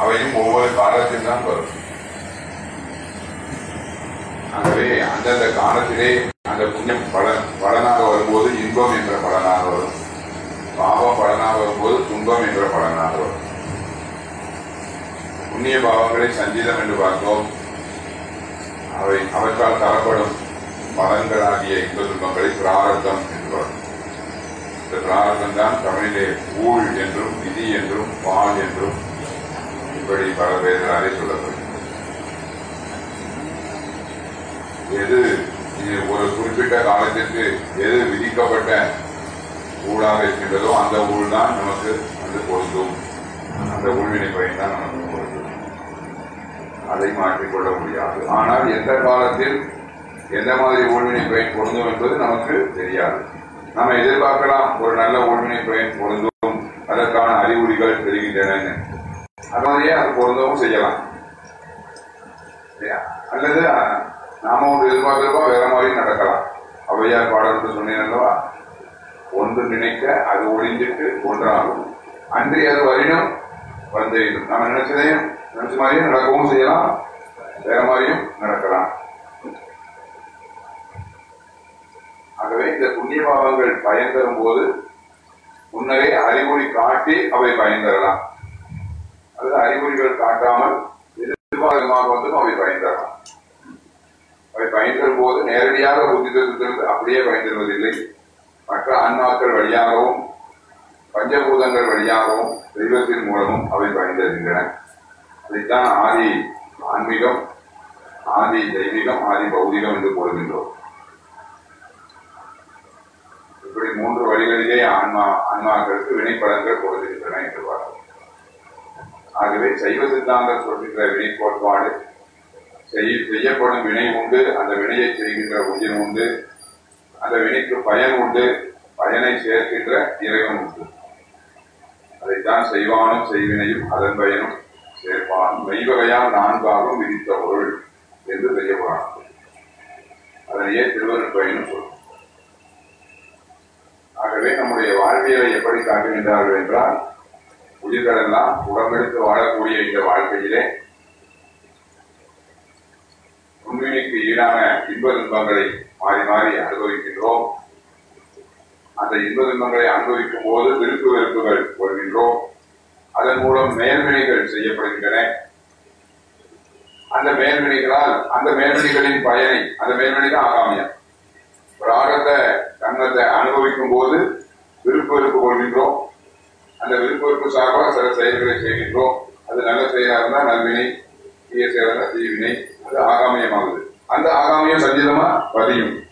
அவையும் ஒவ்வொரு காலத்தில் தான் வரும். ஆகவே அந்தந்த காலத்திலே அந்த புண்ணியம் பலன் பலனாக வரும்போது இன்பம் என்ற பலனாக வரும். பாவம் பலனாக வரும்போது துன்பம் என்ற பலனாக வரும். புண்ணிய பாவங்களை சஞ்சீதம் என்று பார்த்தோம். அவை அவற்றால் தரப்படும் பலன்களாகிய இன்ப துன்பங்களை பிராரத்தம் என்று வரும். இந்த பிராரதம் தான் தமிழிலே ஊழ் என்றும் விதி என்றும் பால் என்றும் இப்படி பல பேர்களாலே சொல்லப்படுகிறது எது இது ஒரு குறிப்பிட்ட காலத்திற்கு எது விதிக்கப்பட்ட ஊழாக இருக்கின்றதோ அந்த ஊழ் தான் நமக்கு வந்து பொருந்தும். அந்த ஊழ்வினை பயன் தான் நமக்கு பொருந்தும். அதை மாற்றிக்கொள்ள முடியாது. ஆனால் எந்த காலத்தில் எந்த மாதிரி ஊழ்வினை பயன் பொருந்தும் என்பது நமக்கு தெரியாது. நம்ம எதிர்பார்க்கலாம் ஒரு நல்ல ஊழ்வினை பயன் பொருந்தும். அதற்கான அறிகுறிகள் தெரிகின்றன. அது மாதிரியே அது பொருந்தவும் செய்யலாம். இல்லையா? அல்லது நாம ஒன்று எதிர்பார்க்கிறோம் வேற மாதிரி நடக்கலாம். அவையார் பாடல் சொன்னேன் அல்லவா? ஒன்று நினைக்க அது ஒழிஞ்சிட்டு ஒன்றாகும். அன்றி அது வரினும் வந்து நம்ம நினைச்சதையும் நினைச்ச மாதிரியும் நடக்கவும் செய்யலாம். வேற மாதிரியும் நடக்கலாம். ஆகவே இந்த புண்ணிய பாவங்கள் பயன் தரும் போது முன்னரே அறிகுறி காட்டி அவை பயன் தரலாம். அல்லது அறிகுறிகள் காட்டாமல் எதிர்பார்க்கமாக வந்து அவை பயன் அவை பயன் போது நேரடியாக புத்தி தத்துவத்திற்கு அப்படியே பயந்துருவதில்லை மற்ற ஆன்மாக்கள் வழியாகவும் பஞ்சபூதங்கள் வழியாகவும் தெய்வத்தின் மூலமும் அவை பயன் அதைத்தான் ஆதி ஆன்மீகம் ஆதி தெய்வீகம் ஆதி பௌதிகம் என்று கூறுகின்றோம் இப்படி மூன்று வழிகளிலே ஆன்மா ஆன்மாக்களுக்கு வினைப்படங்கள் கொடுக்கின்றன என்று பார்த்தோம் ஆகவே சைவ சித்தாந்தம் சொல்கின்ற வினை கோட்பாடு. செய்- செய்யப்படும் வினை உண்டு அந்த வினையை செய்கின்ற உயிர் உண்டு அந்த வினைக்கு பயன் உண்டு பயனை சேர்க்கின்ற இறைவன் உண்டு. அதைத்தான் செய்வானும் செய்வினையும் அதன் பயனும் சேர்ப்பான். மெய்வகையால் நான்காகவும் விதித்த பொருள் என்று பெரிய அதனையே திருவருட் பயனும் சொல்லும். ஆகவே நம்முடைய வாழ்வியலை எப்படி காட்டுகின்றார்கள் என்றால் உயிர்களெல்லாம் உடம்பெடுத்து வாழக்கூடிய இந்த வாழ்க்கையிலே உண்மைக்கு ஈடான இன்ப துன்பங்களை மாறி மாறி அனுபவிக்கின்றோம். அந்த இன்ப துன்பங்களை அனுபவிக்கும் போது விருப்பு வெறுப்புகள் கொள்கின்றோம் அதன் மூலம் மேல்வினைகள் செய்யப்படுகின்றன. அந்த மேல்வினைகளால் அந்த மேல்வினைகளின் பயனை அந்த மேல்வினை தான் ஆகாமியம் ஒரு ஆகத்தை அனுபவிக்கும் போது விருப்பு வெறுப்பு கொள்கின்றோம். அந்த விருப்ப சார்பாக சில செயல்களை செய்கின்றோம். அது நல்ல செயலாக இருந்தால் நல்வினை தீய செயலாக இருந்தால் தீவினை அது ஆகாமியமாகுது. அந்த ஆகாமியம் சஞ்சீதமா? பதியும்.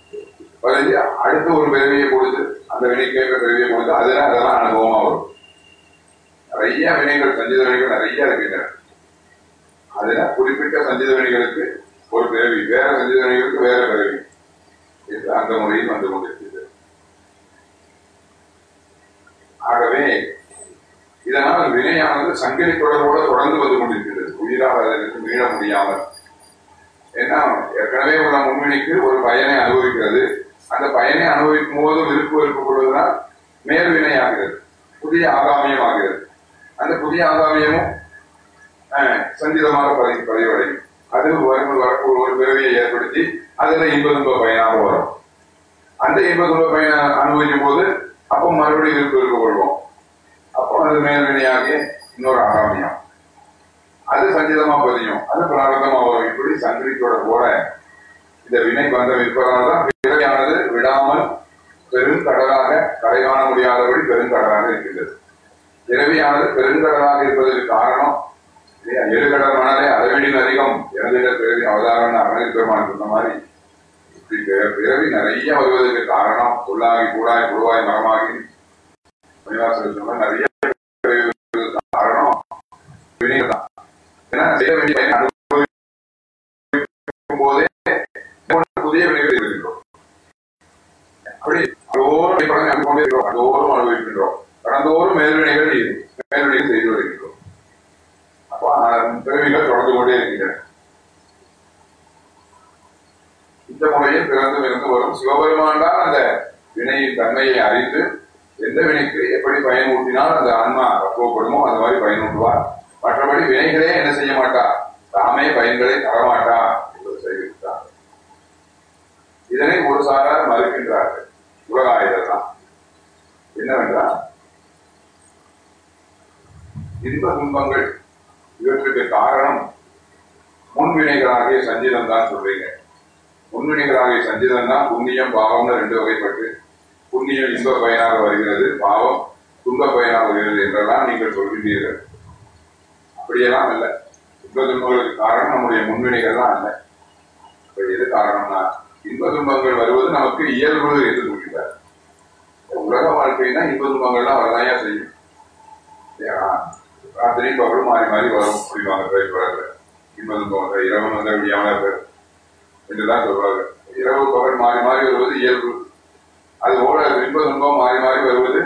பதிஞ்சு அடுத்து ஒரு பிறவியை கொடுத்து அந்த வினைக்கேற்ற பெருமையை கொடுத்து அதெல்லாம் அதெல்லாம் அனுபவமா வரும். நிறைய வினைகள் சஞ்சீத வினைகள் நிறைய இருக்கின்றன. அதுல குறிப்பிட்ட சஞ்சீத வினைகளுக்கு ஒரு பிறவி வேற சஞ்சீத வினைகளுக்கு வேற பிறவி அந்த முறையில் வந்து கொண்டிருக்கிறது. ஆகவே இதனால் வினையானது சங்கிலி தொடர்போடு தொடர்ந்து வந்து கொண்டிருக்கிறது. உயிரால் அதற்கு மீள முடியாமல். ஏன்னா ஏற்கனவே உள்ள முன்னணிக்கு ஒரு பயனை அனுபவிக்கிறது. அந்த பயனை அனுபவிக்கும் போது விருப்பு வெறுப்பு மேல் மேல்வினை ஆகிறது புதிய ஆகாமியம் ஆகிறது. அந்த புதிய ஆகாமியமும் சஞ்சிதமாக பதிவு பதிவடையும். அது வரும் வரக்கூடிய ஒரு பிறவியை ஏற்படுத்தி அதுல இன்பதுன்ப பயனாக வரும். அந்த இன்பதுன்ப பயனை அனுபவிக்கும் போது அப்போ மறுபடியும் விருப்பு வெறுப்பு கொள்வோம் அப்பொழுது அது மேல்வினையாகிய இன்னொரு ஆகாமியம் அது சஞ்சிதமா பதியும். அது பிராரதமா வரும். இப்படி சங்கிலித்தோட போல இந்த வினை பந்தம் இருப்பதனால பிறவியானது விடாமல் பெருங்கடலாக கரை காண முடியாதபடி பெருங்கடலாக இருக்கின்றது. பிறவியானது பெருங்கடலாக இருப்பதற்கு காரணம் இல்லையா, எழுகடல் மணலே அதிகம். இறந்திட பிறவி அவதாரம் அரணி பெருமான் சொன்ன மாதிரி இப்படி பிறவி நிறைய வருவதற்கு காரணம் புல்லாகி கூடாய் புழுவாய் மரமாகி நிறைய காரணம். ஏன்னா செய்ய வேண்டிய அனுபவிக்கும் போதே புதிய வினைகள் இருக்கின்றோம். அப்படி அதோறும் அடிப்படை அதோறும் அனுபவிக்கின்றோம் கடந்தோறும் மேல்வினைகள் மேல்வினைகள் செய்து வருகின்றோம் அப்போ அஹ், தொடர்ந்து கொண்டே இருக்கின்றன. இந்த முறையில் பிறந்து பிறந்து வரும் சிவபெருமான் தான் அந்த வினையின் தன்மையை அறிந்து எந்த வினைக்கு எப்படி பயனூட்டினால் அந்த ஆன்மா பக்குவப்படுமோ அந்த மாதிரி பயனூட்டுவார். மற்றபடி வினைகளே என்ன செய்ய மாட்டா? தாமே பயன்களை தரமாட்டா என்பது தெரிவித்தார் இதனை ஒரு சாரார் மறுக்கின்றார்கள். உலகாயுதர் தான். என்னவென்றால் இன்ப துன்பங்கள் இவற்றுக்கு காரணம் முன்வினைகளாகிய சஞ்சிதம் தான் சொல்றீங்க. முன்வினைகளாகிய சஞ்சிதம் தான் புண்ணியம் பாவம்னு ரெண்டு வகைப்பட்டு புண்ணியம் இன்ப பயனாக வருகிறது. பாவம் துன்ப பயனாக வருகிறது என்றெல்லாம் நீங்கள் சொல்கிறீர்கள் அப்படியெல்லாம் இல்லை துன்ப துன்பங்களுக்கு காரணம் நம்முடைய முன்வினைகள் தான் அல்ல. இப்ப எது காரணம்னா இன்ப துன்பங்கள் வருவது நமக்கு இயல்பு என்று சொல்கிறார் உலக வாழ்க்கைனா இன்ப துன்பங்கள்லாம் வரதாயா செய்யும். ஏன்னா, ராத்திரி பகலும் மாறி மாறி வரும் அப்படிவாங்க திரைப்படத்துல இன்ப துன்பம் வந்த இரவு வந்த விடியாமல் பேர் என்றுதான் சொல்றாங்க இரவு பகல் மாறி மாறி வருவது இயல்பு. அது போல இன்ப துன்பம் மாறி மாறி வருவது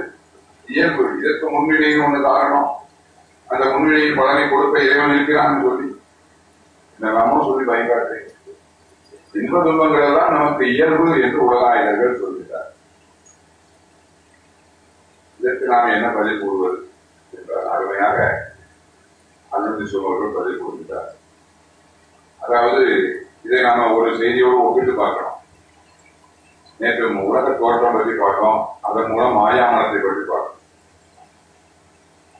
இயல்பு. இதற்கு முன்னிலையும் ஒண்ணு காரணம். அந்த முன்னிலையின் பலனை கொடுக்க இறைவன் இருக்கிறான்னு சொல்லி. நாமும் சொல்லி பயன்பாட்டேன் இன்ப துன்பங்கள் எல்லாம் நமக்கு இயல்பு என்று உலகாயுதர்கள் சொல்கிறார் இதற்கு நாம் என்ன பதில் கூறுவது என்ற அருமையாக அனுமதி சொல்வர்கள் பதில் கூறுகிறார் அதாவது இதை நாம ஒரு செய்தியோடு ஒப்பிட்டு பார்க்கணும். நேற்று உலக தோற்றம் பற்றி பார்த்தோம். அதன் மூலம் மாயாமலத்தை பற்றி பார்த்தோம்.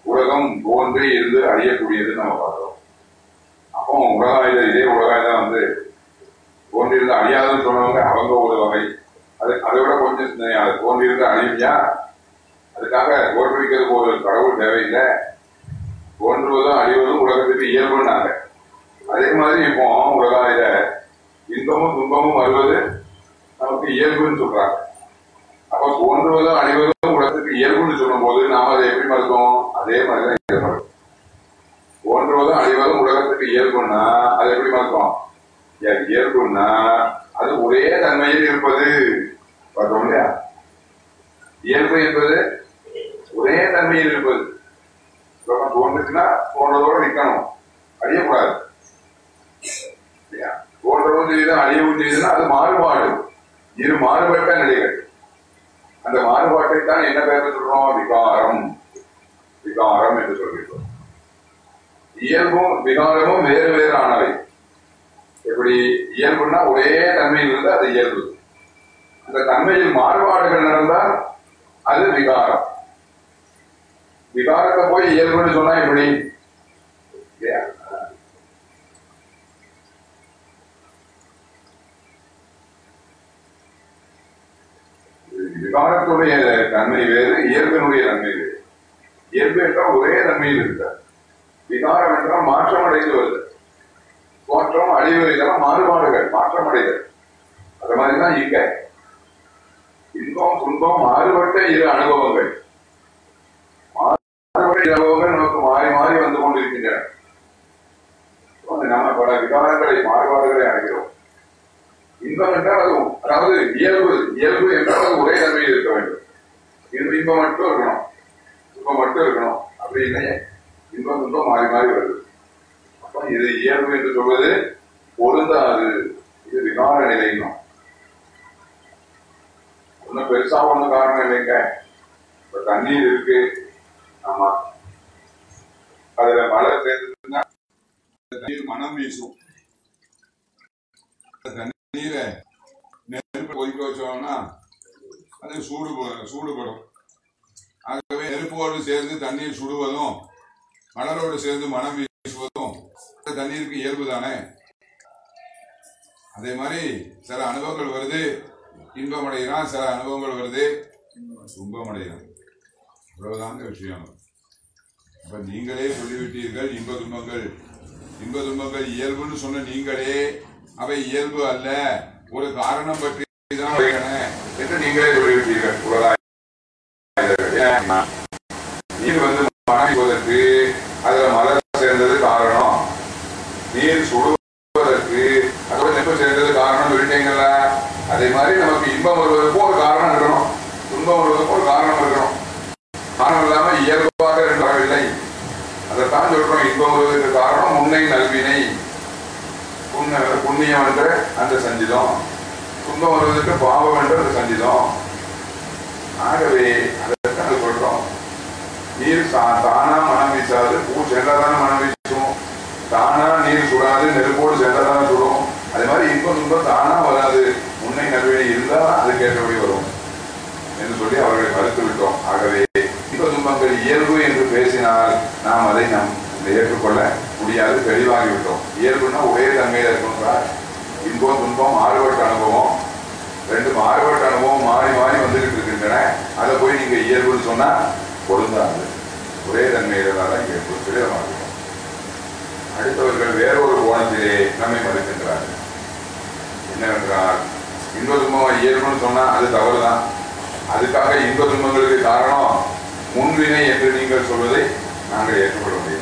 உலகம் போன்றே இருந்து அறியக்கூடியது நம்ம பார்த்தோம். அப்போ உலகாயுத இதே உலகாயுதம் வந்து தோன்றியிருந்து அழியாதுன்னு சொன்னவங்க அவங்க ஒரு வகை. அது அதை விட கொஞ்சம் சிந்தனை அது தோன்றியிருந்து அழிஞ்சா அதுக்காக தோற்றுவிக்கிறதுக்கு ஒரு கடவுள் தேவையில்லை. தோன்றுவதும் அழிவதும் உலகத்துக்கு இயல்புன்னாங்க. அதே மாதிரி இப்போ உலகாயுத இன்பமும் துன்பமும் வருவது நமக்கு இயல்புன்னு சொல்றாங்க. அப்ப தோன்றுவதும் அழிவதும் உலகத்துக்கு இயல்புன்னு சொல்லும் போது நாம அதை எப்படி மறுத்தோம் அதே மாதிரிதான் இயல்பு. தோன்றுவதும் அழிவதும் உலகத்துக்கு இயல்புன்னா அதை எப்படி மறுத்தோம் ஏன் இயல்புன்னா அது ஒரே தன்மையில் இருப்பது. பார்த்தோம் இல்லையா? இயல்பு என்பது ஒரே தன்மையில் இருப்பது. உலகம் தோன்றுச்சுன்னா தோன்றதோட நிக்கணும். அழியக்கூடாது. தோன்றவும் செய்யுது அழியவும் செய்யுதுன்னா அது மாறுபாடு. இரு மாறுபட்ட நிலைகள். அந்த மாறுபாட்டை தான் என்ன பெயர் சொல்றோம்? விகாரம். விகாரம் என்று சொல்கிறோம் இயல்பும் விகாரமும் வேறு வேறு ஆனவை எப்படி? இயல்புன்னா ஒரே தன்மையில் இருந்து அது இயல்பு. அந்த தன்மையில் மாறுபாடுகள் நடந்தால் அது விகாரம். விகாரத்தை போய் இயல்புன்னு சொன்னா எப்படி இல்லையா? விகாரத்துடைய தன்மை வேறு இயல்பினுடைய தன்மை வேறு. இயல்பு என்றால் ஒரே தன்மையில் இருக்கார். விகாரம் என்றால் மாற்றம் அடைந்து வருது தோற்றம் அழிவு இதெல்லாம் மாறுபாடுகள் மாற்றம் அடைதல் அது மாதிரிதான் இங்க. இன்பம் துன்பம் மாறுபட்ட இரு அனுபவங்கள். மாறுபட்ட அனுபவங்கள் நமக்கு மாறி மாறி வந்து கொண்டிருக்கின்றன. நம்ம பல விகாரங்களை மாறுபாடுகளை அடைகிறோம். இன்பம் என்றால் அது அதாவது இயல்பு இயல்பு என்றால் அது ஒரே தன்மையில் இருக்க வேண்டும். இன்பம் இன்பம் மட்டும் இருக்கணும். இன்பம் மட்டும் இருக்கணும். அப்படி இல்லையே இன்பம் துன்பம் மாறி மாறி வருது. அப்ப இது இயல்பு என்று சொல்வது பொருந்தாது. இது விகார நிலையும் ஒன்னும் பெருசா ஒண்ணும் காரணம் இல்லைங்க. இப்ப தண்ணீர் இருக்கு. ஆமா. அதுல மழை சேர்ந்ததுன்னா தண்ணீர் மனம் வீசும். நீரை நெருப்பு கொதிக்க வச்சோம்னா அது சூடு சூடுபடும். ஆகவே நெருப்போடு சேர்ந்து தண்ணீர் சுடுவதும் மலரோடு சேர்ந்து மனம் வீசுவதும் தண்ணீருக்கு இயல்பு தானே? அதே மாதிரி சில அனுபவங்கள் வருது. இன்பம் அடைகிறான் சில அனுபவங்கள் வருது. துன்பம் அடைகிறான் இவ்வளவுதாங்க விஷயம். அப்ப நீங்களே சொல்லிவிட்டீர்கள் இன்ப துன்பங்கள். இன்ப துன்பங்கள் இயல்புன்னு சொன்ன நீங்களே அவை இயல்பு அல்ல. ஒரு காரணம் பற்றி தான் என்று நீங்களே சொல்லிவிட்டீர்கள். நீர் வந்து மனைவதற்கு அதுல மலர் சேர்ந்தது காரணம். நீர் சுடுவதற்கு அதோட நெருப்பு சேர்ந்தது காரணம் சொல்லிட்டீங்கல்ல. அதே மாதிரி நமக்கு இன்பம் வருவதற்கும் ஒரு காரணம் இருக்கணும். துன்பம் வருவதற்கும் ஒரு காரணம் இருக்கணும். காரணம் இல்லாம இயல்பாக வரவில்லை அதைத்தான் சொல்றோம். இன்பம் வருவதற்கு காரணம் முன்னை நல்வினை. புண்ணிய புண்ணியம் என்ற அந்த சஞ்சிதம். துன்பம் வருவதற்கு பாவம் என்ற அந்த சஞ்சிதம். ஆகவே அதைத்தான் சொல்றோம் நீர் சா- தானா மனம் வீசாது பூ சென்றதான மனம் வீசும். தானா நீர் சுடாது நெருப்போடு சென்றதான சுடும். அதே மாதிரி இன்பம் துன்பம் தானா வராது. முன்னை நல்வினை இருந்தா அதுக்கேற்றபடி வரும். என்று சொல்லி அவர்களை மறுத்து விட்டோம். ஆகவே இன்ப துன்பங்கள் இயல்பு என்று பேசினால் நாம் அதை நாம் ஏற்றுக்கொள்ள முடியாது தெளிவாகிவிட்டோம். இயல்புன்னா ஒரே தன்மையில இருக்கணும் இன்பம் துன்பம் மாறுபட்ட அனுபவம். ரெண்டு மாறுபட்ட அனுபவம் மாறி மாறி வந்துகிட்டு இருக்கின்றன. அதை போய் நீங்க இயல்புன்னு சொன்னா பொருந்தாது ஒரே தன்மையில தான் இங்கே திடமாக அடுத்தவர்கள் வேறொரு கோணத்திலே நம்மை மறுக்கின்றார்கள் என்னவென்றால் இன்ப துன்பம் இயல்புன்னு சொன்னா அது தவறுதான். அதுக்காக இன்ப துன்பங்களுக்கு காரணம் முன்வினை என்று நீங்கள் சொல்வதை நாங்கள் ஏற்றுக்கொள்ள முடியும்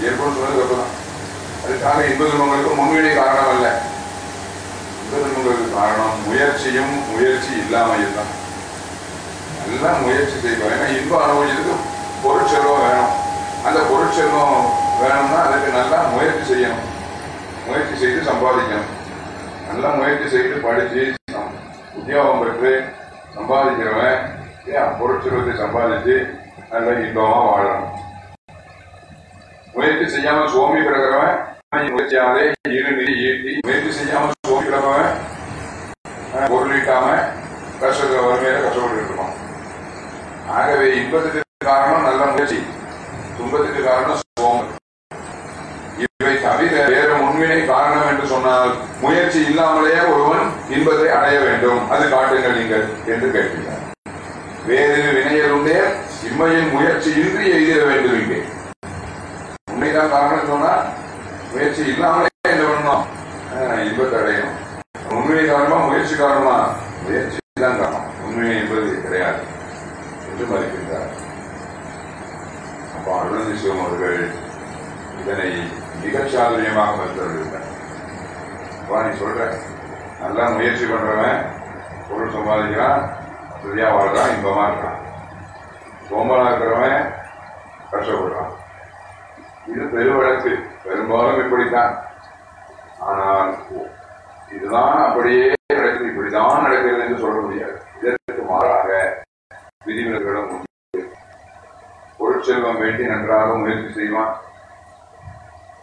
இயல்புன்னு சொன்னது தப்புதான் அதுக்காக இன்ப துன்பங்களுக்கு முன்வினை காரணம் அல்ல இன்ப துன்பங்களுக்கு காரணம் முயற்சியும் முயற்சி இல்லாமையும் தான் நல்லா முயற்சி செய்வோம் ஏன்னா இன்பம் அனுபவிச்சதுக்கு பொருட்செல்வம் வேணும். அந்த பொருட்செல்வம் வேணும்னா அதுக்கு நல்லா முயற்சி செய்யணும். முயற்சி செய்து சம்பாதிக்கணும். நல்லா முயற்சி செய்து படிச்சு உத்தியோகம் பெற்று சம்பாதிக்கிறவன் ஏன் பொருட்செல்வத்தை சம்பாதிச்சு நல்ல இன்பமாக வாழணும். முயற்சி செய்யாம சுவாமி கிடக்கிறவன் முயற்சியாலே இரு நிதி ஈட்டி முயற்சி செய்யாம சோம்பி கிடப்பவன் அஹ், பொருள் ஈட்டாம கஷ்டத்துல வறுமையில கஷ்டப்பட்டு இருப்பான். ஆகவே இன்பத்துக்கு காரணம் நல்ல முயற்சி. துன்பத்துக்கு காரணம் சோம்பல் இவை தவிர வேற உண்மையை காரணம் என்று சொன்னால் முயற்சி இல்லாமலேயே ஒருவன் இன்பத்தை அடைய வேண்டும். அது காட்டுங்கள் நீங்கள் என்று கேட்கிறார். வேறு வினையல் உண்டே இம்மையின் முயற்சி இன்றி எய்திட வேண்டும் இங்கே உண்மைதான் காரணம் சொன்னா முயற்சி இல்லாமலே என்ன பண்ணணும் ஆஹ், இன்பத்தை உண்மை காரணமா முயற்சி காரணமா? முயற்சி தான் காரணம். உண்மை என்பது கிடையாது என்று மறுக்கின்றார் அப்ப அருணந்தி சிவம் அவர்கள் இதனை மிகச் சாதுரியமாக மறுத்தவர்கள் அப்பா நீ சொல்ற நல்லா முயற்சி பண்றவன் பொருள் சம்பாதிக்கிறான் சரியா வாழ்றான் இன்பமா இருக்கான் சோம்பலா இருக்கிறவன் கஷ்டப்படுறான். இது பெருவழக்கு பெரும்பாலும் இப்படித்தான். ஆனால் இதுதான் அப்படியே நடக்குது. இப்படிதான் நடக்கிறது என்று சொல்ல முடியாது. இதற்கு மாறாக விதிவிலக்குகளும் உண்டு. பொருட்செல்வம் வேண்டி நன்றாக முயற்சி செய்வான்.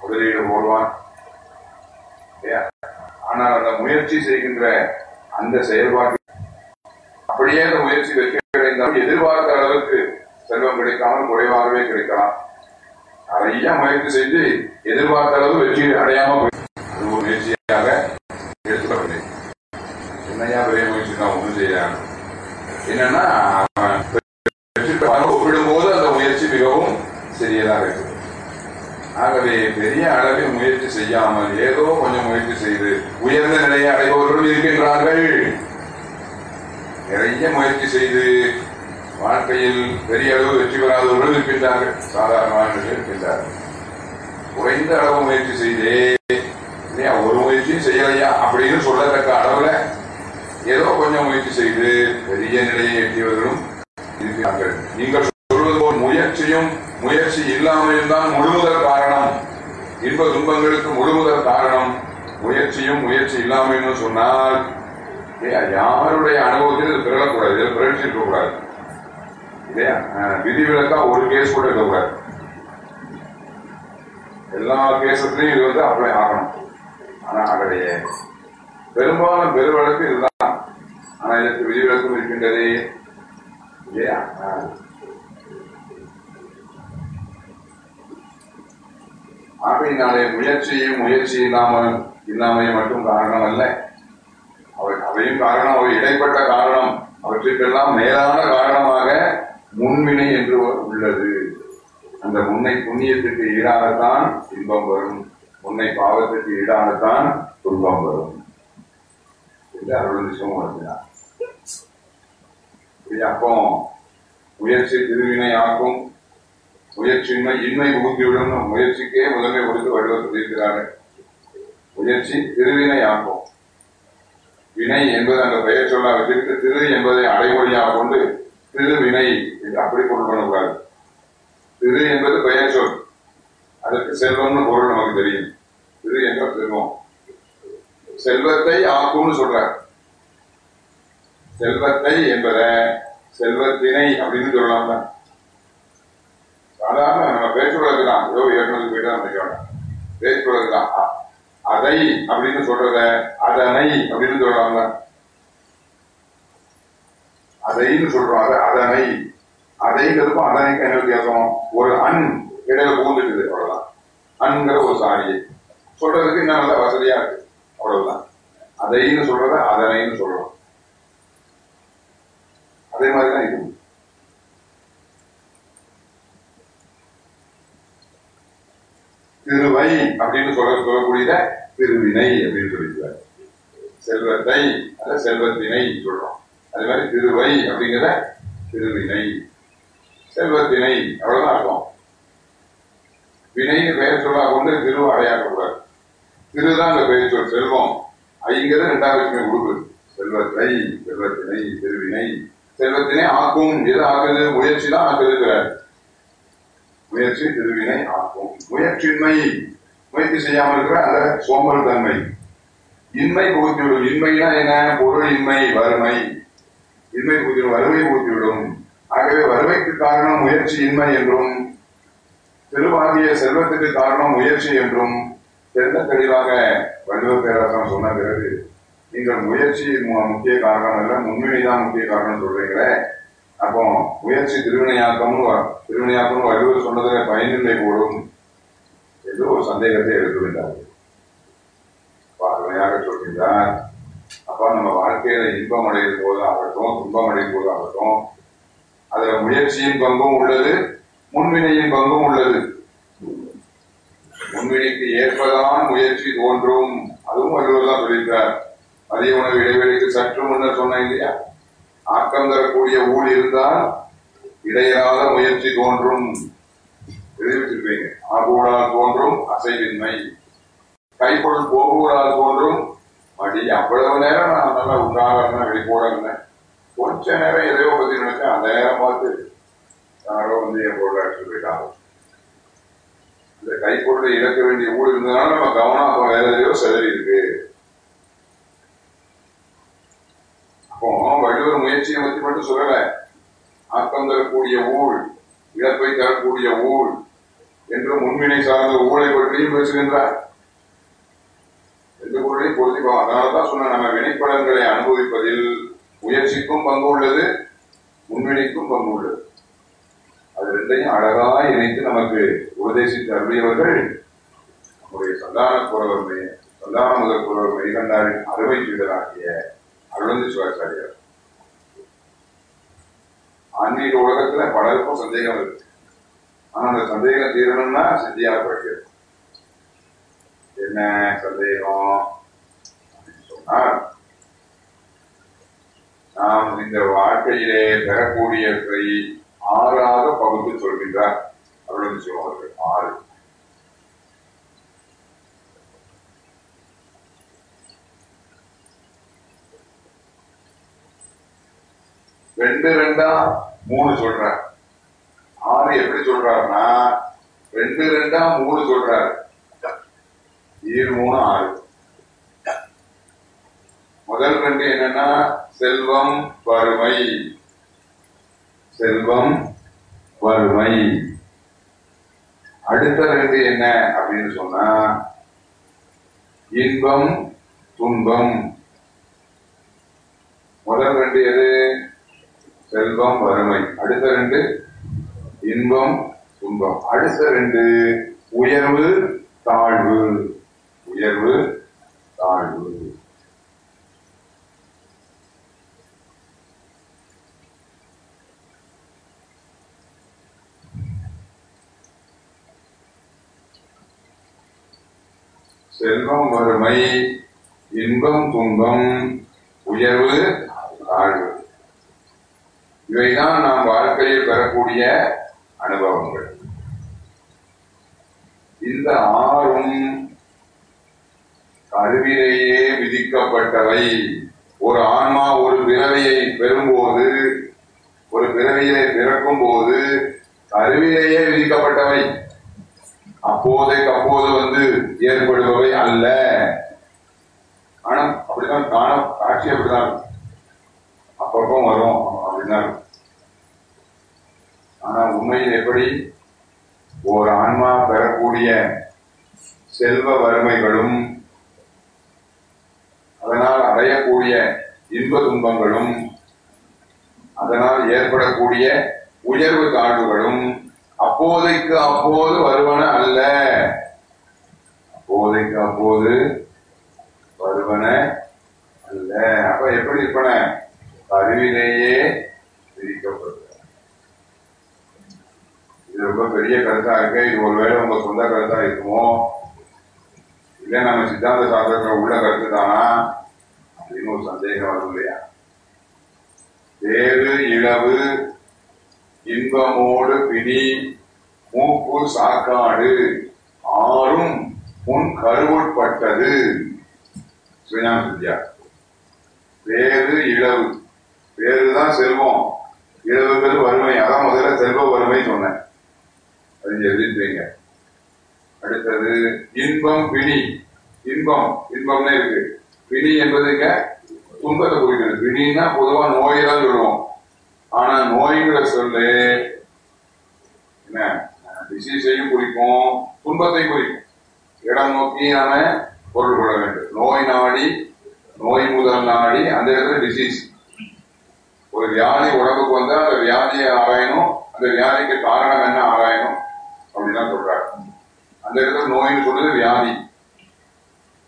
முதலீடு போடுவான். ஆனால் அந்த முயற்சி செய்கின்ற அந்த செயல்பாடு அப்படியே அந்த முயற்சி வெற்றி கிடைந்தாலும் எதிர்பார்த்த அளவுக்கு செல்வம் கிடைக்காமல் குறைவாகவே கிடைக்கலாம். நிறைய முயற்சி செய்து எதிர்பார்த்த அளவு வெற்றி அடையாம போய் ஒரு முயற்சியாக எடுத்துக்கவில்லை என்னையா பெரிய முயற்சி தான் ஒன்றும் செய்யறாங்க என்னன்னா வெற்றி ஒப்பிடும்போது அந்த முயற்சி மிகவும் சிறியதாக இருக்கு ஆகவே பெரிய அளவில் முயற்சி செய்யாமல் ஏதோ கொஞ்சம் முயற்சி செய்து உயர்ந்த நிலையை அடைபவர்களும் இருக்கின்றார்கள். நிறைய முயற்சி செய்து வாழ்க்கையில் பெரிய அளவு வெற்றி பெறாதவர்களும் இருக்கின்றார்கள் சாதாரணமானவர்கள் இருக்கின்றார்கள் குறைந்த அளவு முயற்சி செய்தே இல்லையா ஒரு முயற்சியும் செய்யலையா அப்படின்னு சொல்லத்தக்க அளவுல ஏதோ கொஞ்சம் முயற்சி செய்து பெரிய நிலையை எட்டியவர்களும் இருக்கிறார்கள். நீங்கள் சொல்வது போல் முயற்சியும் முயற்சி இல்லாமையும் தான் முழுமுதல் காரணம். இன்ப துன்பங்களுக்கு முழுமுதல் காரணம். முயற்சியும் முயற்சி இல்லாமல் சொன்னால் யாருடைய அனுபவத்தில் இது பிறழக்கூடாது இதில் பிறழ்ச்சி இருக்கக்கூடாது. இல்லையா விதிவிலக்கா ஒரு கேஸ் கூட இருக்கக்கூடாது. எல்லா கேசத்திலையும் இது வந்து அப்ளை ஆகணும். ஆனா அதனுடைய பெரும்பாலும் பெருவழக்கு இதுதான். ஆனா இதற்கு விதிவிலக்கும் இருக்கின்றது இல்லையா? ஆகையினாலே முயற்சியும் முயற்சி இல்லாமல் இல்லாமையும் மட்டும் காரணம் அல்ல. அவை அவையும் காரணம் அவை இடைப்பட்ட காரணம். அவற்றுக்கெல்லாம் மேலான காரணமாக முன்வினை என்று உள்ளது. அந்த முன்னை புண்ணியத்துக்கு ஈடாகத்தான் இன்பம் வரும். முன்னை பாவத்துக்கு ஈடாகத்தான் துன்பம் வரும். என்று அருள் அப்போ முயற்சி திருவினை ஆக்கும் முயற்சியின்மை இன்மை புகுந்திவிடும் முயற்சிக்கே முதன்மை கொடுத்து வள்ளுவர் சொல்லியிருக்கிறார்கள் முயற்சி திருவினை ஆக்கும் வினை என்பது அந்த பெயர் சொல்ல வச்சிருக்கு திரு என்பதை அடைமொழியாக கொண்டு திருவினை என்று அப்படி பொருள் பண்ணக்கூடாது திரு என்பது பெயர் சொல். அதற்கு செல்வம்னு பொருள் நமக்கு தெரியும். திரு என்ற செல்வம். செல்வத்தை ஆக்கும்னு சொல்றார். செல்வத்தை என்பத செல்வத்தினை அப்படின்னு சொல்லலாம் தான். சாதாரண நம்ம பேச்சு தான் ஏதோ ஏற்றுமதி போயிட்டு தான் நினைக்க சொல்றதுதான் அதை அப்படின்னு சொல்றத அதனை அப்படின்னு சொல்றாங்க அதைன்னு சொல்றோம் அத அதனை அதைங்கிறதுக்கும் அதனைக்கு என்ன வித்தியாசம்? ஒரு அன் இடையில பூந்துட்டுது அவ்வளவுதான். அன்கிற ஒரு சாரியை சொல்றதுக்கு இன்னும் நல்லா வசதியா இருக்கு அவ்வளவுதான். அதைன்னு சொல்றத அதனைன்னு சொல்றோம். அதே மாதிரிதான் இது. திருவை அப்படின்னு சொல்ல சொல்லக்கூடியத திருவினை அப்படின்னு சொல்லிக்கிறார் செல்வத்தை அல்ல செல்வத்தினை சொல்றோம். அது மாதிரி திருவை அப்படிங்கிற திருவினை. செல்வத்தினை அவ்வளவுதான் அர்த்தம். வினைன்னு பெயர் சொல்லா கொண்டு திரு அடையாக்கக்கூடாது திருதான் அந்த பெயர் சொல் செல்வம். ஐங்கிறது ரெண்டாவது உடுப்பு. செல்வத்தை செல்வத்தினை திருவினை. செல்வத்தினை ஆக்கும். எது ஆக்குது? முயற்சி தான் ஆக்குதுங்கிறார் முயற்சி திருவினை ஆக்கும். முயற்சின்மை முயற்சி செய்யாமல் இருக்கிற அந்த சோம்பல் தன்மை. இன்மை புகுத்திவிடும் இன்மைனா என்ன? பொருள் இன்மை வறுமை. இன்மை புகுத்திவிடும் வறுமை புகுத்திவிடும் ஆகவே வறுமைக்கு காரணம் முயற்சி இன்மை என்றும் திருவாகிய செல்வத்துக்கு காரணம் முயற்சி என்றும் தெல்ல தெளிவாக வள்ளுவ பேரரசன் சொன்ன பிறகு நீங்கள் முயற்சி மு- முக்கிய காரணம் அல்ல முன்வினை தான் முக்கிய காரணம் சொல்றீங்களே. அப்போ முயற்சி திருவினையாக்கம்னு வ- திருவினையாக்கம்னு வள்ளுவர் சொன்னதுல பயனில்லை போடும் என்று ஒரு சந்தேகத்தை எழுப்புகின்றார்கள் பார்வையாக சொல்கின்றார் அப்போ நம்ம வாழ்க்கையில இன்பம் அடையும் போது ஆகட்டும் துன்பம் அடையும் போது ஆகட்டும் அதுல முயற்சியின் பங்கும் உள்ளது முன்வினையின் பங்கும் உள்ளது. முன்வினைக்கு ஏற்பதான் முயற்சி தோன்றும். அதுவும் வள்ளுவர் தான் மதிய உணவு இடைவெளிக்கு சற்று முன்னர் சொன்னேன் இல்லையா? ஆக்கம் தரக்கூடிய ஊழ் இருந்தால் இடையறாத முயற்சி தோன்றும். எழுதி ஆகூடால் தோன்றும் அசைவின்மை. கைப்பொருள் போகூடால் தோன்றும். மடி அவ்வளவு நேரம் நான் நல்லா உண்டாக இருந்தேன் வெளிப்போட இருந்தேன் கொஞ்ச நேரம் எதையோ பத்தி நினைச்சேன் அந்த நேரம் பார்த்து யாரோ வந்து என் பொருளை எடுத்துட்டு போயிட்டாங்க. இந்த கைப்பொருளை இழக்க வேண்டிய ஊழல் இருந்ததுனால நம்ம கவனம் வேற எதையோ செதறி இருக்கு. அப்போ வள்ளுவர் முயற்சியை பத்தி மட்டும் சொல்லல. ஆக்கம் தரக்கூடிய ஊழ் இழப்பை தரக்கூடிய ஊழ் என்று முன்வினை சார்ந்த ஊழலை பற்றியும் பேசுகின்றார். எந்த பொருளையும் பொருத்திப்போம் அதனாலதான் சொன்ன நம்ம வினைப்படங்களை அனுபவிப்பதில் முயற்சிக்கும் பங்கு உள்ளது முன்வினைக்கும் பங்கு உள்ளது. அது ரெண்டையும் அழகா இணைத்து நமக்கு உபதேசித்து அருளியவர்கள் நம்முடைய சந்தான புறவர் சந்தான முதல் புறவர் மெய்கண்டாரின் அறுவை சீடராகிய அருளந்தி சிவாச்சாரியார் ஆன்மீக உலகத்துல பலருக்கும் சந்தேகம் இருக்கு. ஆனா அந்த சந்தேகம் தீரணும்னா சித்தியார் படிக்கிறது. என்ன சந்தேகம்? அப்படின்னு சொன்னால் நாம் இந்த வாழ்க்கையிலே பெறக்கூடியவற்றை ஆறாக பகுத்து சொல்கின்றார் அப்படின்னு சிவம் ஆறு. ரெண்டு ரெண்டா மூணு சொல்றார். ஆறு எப்படி சொல்றாருன்னா ரெண்டு ரெண்டா மூணு சொல்றாரு. ஈர் மூணு ஆறு. முதல் ரெண்டு என்னன்னா செல்வம் வறுமை. செல்வம் வறுமை. அடுத்த ரெண்டு என்ன அப்படின்னு சொன்னா இன்பம் துன்பம். முதல் ரெண்டு எது? செல்வம் வறுமை. அடுத்த ரெண்டு இன்பம் துன்பம். அடுத்த ரெண்டு உயர்வு தாழ்வு. உயர்வு தாழ்வு. செல்வம் வறுமை இன்பம் துன்பம் உயர்வு தாழ்வு. இவைதான் நாம் வாழ்க்கையில் பெறக்கூடிய அனுபவங்கள். இந்த ஆறும் அறிவிலேயே விதிக்கப்பட்டவை ஒரு ஆன்மா ஒரு பிறவியை பெறும்போது ஒரு பிறவியை பிறக்கும் போது அறிவிலேயே விதிக்கப்பட்டவை அப்போதைக்கு அப்போது வந்து ஏற்படுபவை அல்ல. ஆனால் அப்படிதான் காணம் காட்சி அப்படிதான் அப்பப்போ வரும் அப்படின்னா ஆனா உண்மையில் எப்படி? ஒரு ஆன்மா பெறக்கூடிய செல்வ வறுமைகளும் அடையக்கூடிய இன்ப துன்பங்களும் அதனால் ஏற்படக்கூடிய உயர்வு தாழ்வுகளும் அப்போதைக்கு அப்போது வருவன அல்ல. அப்போதைக்கு அப்போது வருவன அல்ல. அப்ப எப்படி இருப்பன? அறிவிலேயே இது ரொம்ப பெரிய கருத்தா இருக்கு. இது ஒருவேளை உங்க சொந்த கருத்தா இருக்குமோ? இல்ல நம்ம சித்தாந்த சாஸ்திரத்துல உள்ள கருத்து தானா அப்படின்னு ஒரு சந்தேகம் வரும் இல்லையா வேறு இழவு இன்பமோடு பிணி மூப்பு சாக்காடு ஆறும் உன் கருவுட்பட்டது சுஞான வித்யா வேறு இழவு வேறுதான் செல்வம். இழவுங்கிறது வறுமை. அதான் முதல்ல செல்வ வறுமை சொன்னேன். அது இங்க எழுதிட்டீங்க. அடுத்தது இன்பம் பிணி. இன்பம். இன்பம்னே இருக்கு. பிணி என்பதுங்க துன்பத்தை குறிக்கிறது பிணின்னா பொதுவா நோயை தான் சொல்லுவோம். ஆனா நோய்ங்கிற சொல்லு என்ன டிசீஸையும் குறிக்கும் துன்பத்தை குறிக்கும். இடம் நோக்கி நாம பொருள் கொள்ள வேண்டும். நோய் நாடி நோய் முதல் நாடி அந்த இடத்துல டிசீஸ் ஒரு வியாதி உடம்புக்கு வந்தா அந்த வியாதியை ஆராயணும். அந்த வியாதிக்கு காரணம் என்ன ஆராயணும்? அப்படிதான் சொல்றாரு. அந்த இடத்துல நோய்னு சொல்றது வியாதி.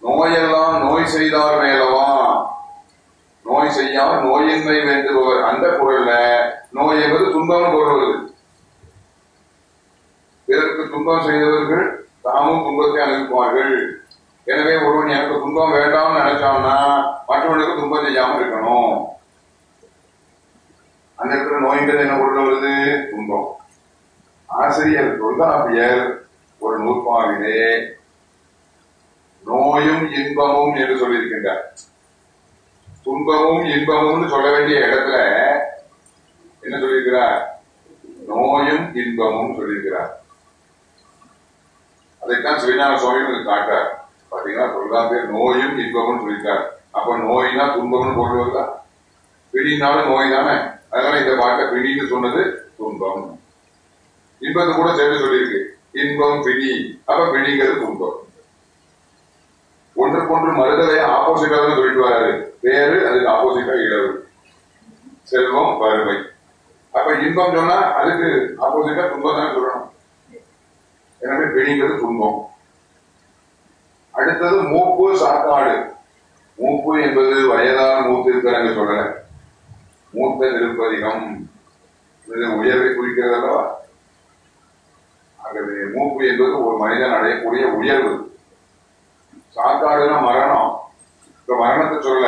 நோயெல்லாம் நோய் செய்தார் மேலவா? நோய் செய்யாமல் நோயின்மை வேண்டுபவர். அந்த பொருள்ல நோய் என்பது துன்பம் பொருள். பிறருக்கு துன்பம் செய்தவர்கள் தாமும் துன்பத்தை அனுப்புவார்கள் எனவே ஒருவன் எனக்கு துன்பம் வேண்டாம்னு நினைச்சான்னா மற்றவர்களுக்கு துன்பம் செய்யாம இருக்கணும். அந்த இடத்துல நோய்கள் என்ன பொருள் வருது? துன்பம். ஆசிரியர் தொல்காப்பியர் ஒரு நூற்பாவிலே நோயும் இன்பமும் என்று சொல்லியிருக்கின்றார். துன்பமும் இன்பமும்னு சொல்ல வேண்டிய இடத்துல என்ன சொல்லியிருக்கிறார்? நோயும் இன்பமும் சொல்லியிருக்கிறார். அதைத்தான் ஸ்ரீநாத சுவாமி காட்டார் பாத்தீங்கன்னா தொல்காப்பியர் நோயும் இன்பமும் சொல்லியிருக்கார். அப்ப நோயினா துன்பம்னு கொண்டு வருதா பிடினாலும் நோய் தானே? அதனால இந்த பாட்டை பிடின்னு சொன்னது துன்பம். இன்பத்தை கூட சேர்ந்து சொல்லியிருக்கு. இன்பம் பிடி. அப்ப பிடிங்கிறது துன்பம். ஒன்றுக்கொன்று மறுதலை ஆப்போசிட்டாக தான் சொல்லிட்டு வராரு. வேறு அதுக்கு ஆப்போசிட்டா இழவு செல்வம் வறுமை. அப்ப இன்பம் சொன்னா அதுக்கு ஆப்போசிட்டா துன்பம் தான் சொல்லணும். எனவே பிடிங்கிறது துன்பம். அடுத்தது மூப்பு சாப்பாடு மூப்பு என்பது வயதான மூத்து இருக்கிறாங்க சொல்லல மூத்த நிருப்பதிகம் இது உயர்வை குறிக்கிறது அல்லவா? ஆகவே மூப்பு என்பது ஒரு மனிதன் அடையக்கூடிய உயர்வு. சாக்காடுனா மரணம். இப்ப மரணத்தை சொல்ல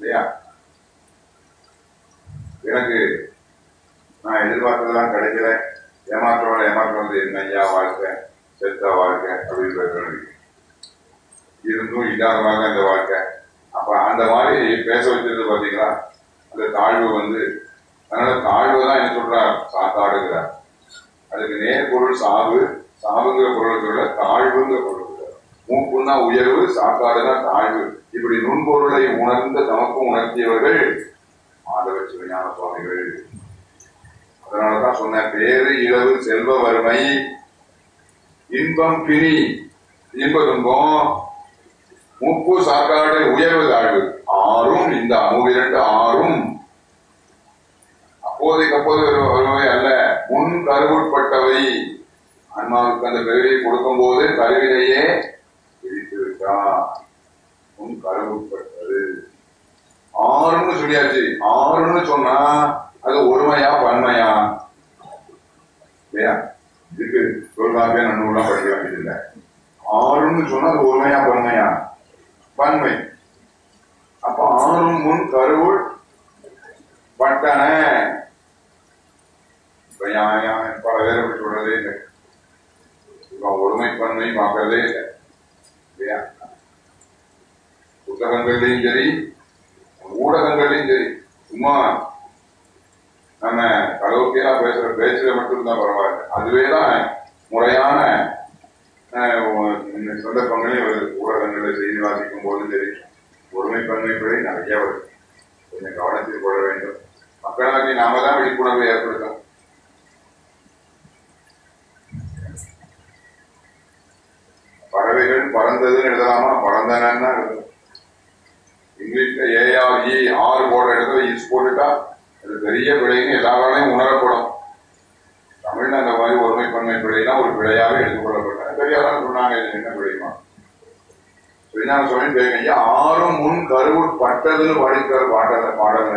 இல்லையா? எனக்கு நான் எதிர்பார்த்ததெல்லாம் கிடைக்கல. ஏமாற்றோட ஏமாற்றம் வந்து என்ன ஐயா வாழ்க்கை செத்தா வாழ்க்கை அப்படின்னு இருந்தும் இல்லாதவாக இந்த வாழ்க்கை. அப்ப அந்த மாதிரி பேச வச்சது பாத்தீங்களா? அந்த தாழ்வு வந்து அதனால தாழ்வு தான் என்ன சொல்றார்? சாத்தாடுகிறார் அதுக்கு நேர் பொருள் சாவு சாவுங்கிற பொருளுக்கு சொல்ல தாழ்வுங்கிற பொருள் மூப்புன்னா உயர்வு சாப்பாடுனா தாழ்வு. இப்படி நுண்பொருளை உணர்ந்த தமக்கும் உணர்த்தியவர்கள் மாதவ சிவஞான சுவாமிகள். அதனாலதான் சொன்ன பேரு இழவு செல்வ வறுமை இன்பம் பிணி இன்ப துன்பம் முப்பு சாக்காடு உயர்வு தாழ்வு. ஆறும் இந்த அமுவிரண்டு ஆறும். அப்போதைக்கு அப்போது வருபவை அல்ல. முன் கருவுட்பட்டவை. அன்மாவுக்கு அந்த பெருவியை கொடுக்கும் போது கருவிலேயே பிரித்து விட்டார் முன் ஆறுன்னு சொல்லியாச்சு. ஆறுன்னு சொன்னா அது ஒருமையா பன்மையா? இல்லையா? இதுக்கு தொல்காப்பிய நன்னூலாம் படிக்க வேண்டியதில்லை. ஆறுன்னு சொன்னா அது ஒருமையா பன்மையா? பன்மை. அப்ப ஆறும் முன் கருவுள் பட்டன. இப்ப யா- பல பேர் அப்படி சொல்றதே இல்லை. ஒருமை பன்மை பார்க்கறதே இல்லை. இல்லையா? புத்தகங்கள்லயும் சரி ஊடகங்கள்லையும் சரி சும்மா நம்ம கலோக்கியா பேசுற பேச்சுல மட்டும்தான் பரவாயில்ல. அதுவே தான் முறையான அஹ், சந்தர்ப்பங்களையும் வருது ஊடகங்களை செய்தி வாசிக்கும் போதும் சரி ஒருமை பன்மைப்படி நிறைய வருது கொஞ்சம் கவனத்தில் கொள்ள வேண்டும். மக்களாகி நாம தான் விழிப்புணர்வை ஏற்படுத்தணும். பறந்ததுன்னு எழுதலாமா? பறந்தனன்னு தான் இங்கிலீஷ்ல இங்கிலீஷ்ல ஏஆர்இ ஆறு e, போடுற இடத்துல இஸ் போட்டுட்டா அது பெரிய பிழைன்னு எல்லாராலையும் உணரப்படும் தமிழ்ல அந்த மாதிரி ஒருமை பன்மை பிழைனா ஒரு பிழையாக எடுத்துக்கொள்ளப்பட்டாங்க பெரியாரும் சொன்னாங்க இது என்ன பிழைமா விஞ்ஞான சுவாமி கேட்க ஆறும் முன் கருவூர் பட்டதுன்னு படிக்கிற பாடல பாடல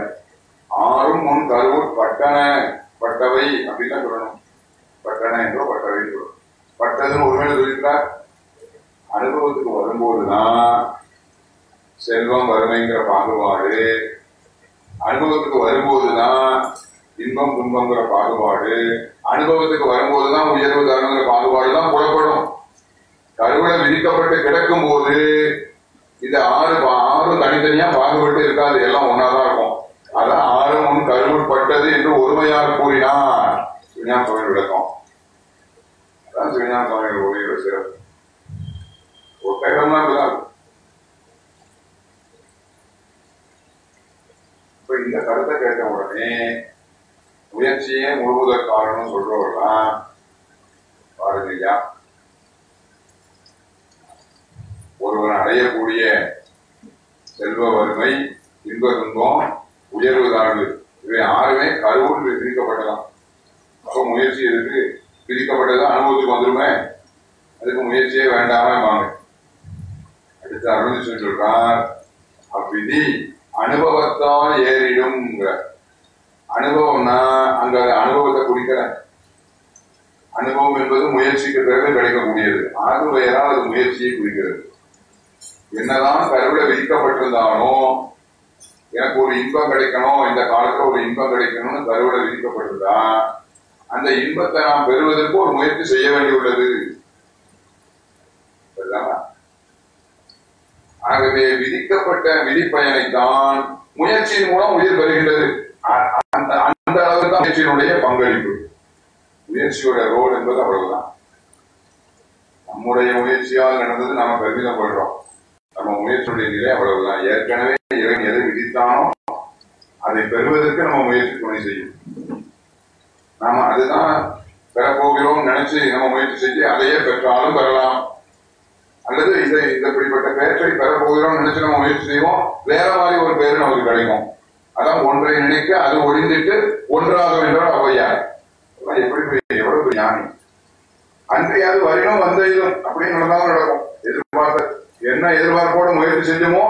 ஆறும் முன் கருவூர் பட்டன பட்டவை அப்படின்னு சொல்லணும். பட்டன என்றோ பட்டவை சொல்லணும். பட்டதுன்னு ஒருமையில சொல்லியிருக்கார். அனுபவத்துக்கு வரும்போதுதான் செல்வம் வறுமைங்கிற பாகுபாடு. அனுபவத்துக்கு வரும்போதுதான் இன்பம் துன்பங்கிற பாகுபாடு. அனுபவத்துக்கு வரும்போதுதான் உயர்வு தரணுங்கிற பாகுபாடு தான் புலப்படும். கருவில விதிக்கப்பட்டு கிடக்கும் போது இந்த ஆறு பா- தனித்தனியா பாகுபட்டு இருக்காது. எல்லாம் ஒன்னாதான் இருக்கும். அதான் ஆறு முன் கருவுட்பட்டது என்று ஒருமையாக கூறினார். சுவிஞான் சுவாமி விளக்கம். அதான் சுவிஞான் சுவாமி ஒளியோட சிறப்பு. ஒரு பயணமா இருக்கலாம். இப்ப இந்த கருத்தை கேட்ட உடனே முயற்சியே முழுவதற்கு காரணம் சொல்றவர்களாம் பாருங்கய்யா ஒருவன் அடையக்கூடிய செல்வ வறுமை இன்ப துன்பம் உயர்வு தாழ்வு இவை ஆறுமே கருவுள் பிரிக்கப்பட்டதாம் அப்ப முயற்சி இருக்கு. பிரிக்கப்பட்டதான் அனுபவத்துக்கு வந்துருமே. அதுக்கு முயற்சியே வேண்டாமே வாங்க. அடுத்து அருள் சொல்றார் அவ்விதி அனுபவத்தால் ஏறிடும் அனுபவம்னா அங்க அனுபவத்தை குறிக்கிற அனுபவம் என்பது முயற்சிக்கு பிறகு கிடைக்கக்கூடியது. ஆகுவையரால் அது முயற்சியை குறிக்கிறது என்னதான் கருவில விதிக்கப்பட்டிருந்தாலும் எனக்கு ஒரு இன்பம் கிடைக்கணும் இந்த காலத்துல ஒரு இன்பம் கிடைக்கணும்னு கருவில விதிக்கப்பட்டிருந்தா அந்த இன்பத்தை நாம் பெறுவதற்கு ஒரு முயற்சி செய்ய வேண்டியுள்ளது. சரிதானா? ஆகவே விதிக்கப்பட்ட விதிப்பயனைத்தான் முயற்சியின் மூலம் உயிர் பெறுகின்றது. அ- அந்த அந்த அளவுக்கு தான் முயற்சியினுடைய பங்களிப்பு. முயற்சியோட ரோல் என்பது அவ்வளவுதான். நம்முடைய முயற்சியால் நடந்தது நாம பெருமிதப்படுறோம் நம்ம முயற்சியுடைய நிலை அவ்வளவுதான். ஏற்கனவே இறைவன் எதை விதித்தானோ அதை பெறுவதற்கு நம்ம முயற்சி துணை செய்யும். நாம அதுதான் பெறப்போகிறோம் நினைச்சு நம்ம முயற்சி செஞ்சு அதையே பெற்றாலும் பெறலாம். அல்லது இதை இந்த இப்படிப்பட்ட பெயற்றை பெறப்போகிறோம் நினைச்சு நம்ம முயற்சி செய்வோம். வேற மாதிரி ஒரு பெயர் நமக்கு கிடைக்கும். அதான் ஒன்றை நினைக்க அது ஒழிந்துட்டு ஒன்றாக என்றால் அவையார் எப்படி எவ்வளவு ஞானி. அன்றையாவது வரையும் வந்தையிலும் அப்படின்னு நடந்தாலும் நடக்கும். எதிர்பார்த்த என்ன எதிர்பார்ப்போட முயற்சி செஞ்சோமோ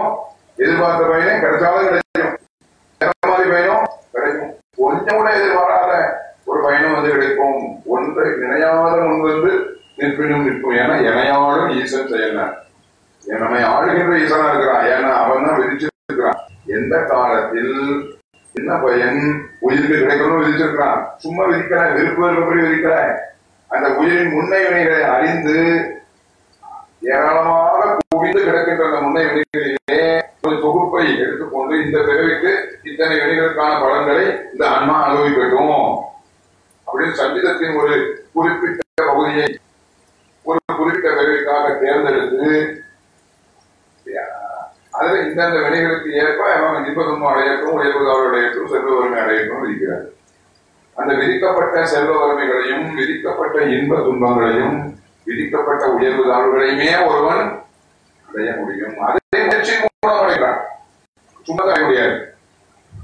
எதிர்பார்த்த பையனே கிடைச்சாலும் கிடைக்கும். வேற மாதிரி பயணம் கிடைக்கும். கொஞ்சம் கூட எதிர்பாராத ஒரு பயணம் வந்து கிடைக்கும். ஒன்றை நினையாத முன் வந்து நிற்பினும் நிற்போம். ஏன்னா எனையாளும் ஈசன் செயல்னார் நம்மை ஆளுகின்ற ஈசனா இருக்கிறான். ஏன்னா அவன் தான் விதிச்சிருக்கிறான். எந்த காலத்தில் என்ன பயன் உயிருக்கு கிடைக்கணும் விதிச்சிருக்கிறான். சும்மா விதிக்கிற விருப்பம் விருப்பப்படி விதிக்கிற அந்த உயிரின் முன்னை வினைகளை அறிந்து ஏராளமாக குவிந்து கிடக்கின்ற அந்த முன்னை வினைகளிலே ஒரு தொகுப்பை எடுத்துக்கொண்டு இந்த பிறவிக்கு இத்தனை வினைகளுக்கான பலன்களை இந்த அன்மா அனுபவிக்கட்டும். அப்படின்னு சங்கீதத்தின் ஒரு குறிப்பிட்ட பகுதியை ஒரு குறிப்பிட்ட பிறவிக்காக தேர்ந்தெடுத்து அதுல இந்தந்த வினைகளுக்கு ஏற்ப அவன் நிபதமும் அடையட்டும் உயர்வுதாள் அடையட்டும் செல்வ வறுமை அடையட்டும் இருக்கிறார் அந்த விதிக்கப்பட்ட செல்வ வறுமைகளையும் விதிக்கப்பட்ட இன்ப துன்பங்களையும் விதிக்கப்பட்ட உயர்வு தாழ்வுகளையுமே ஒருவன் அடைய முடியும். அதே முயற்சி மூலம் அடைகிறான். சும்மா அடைய முடியாது.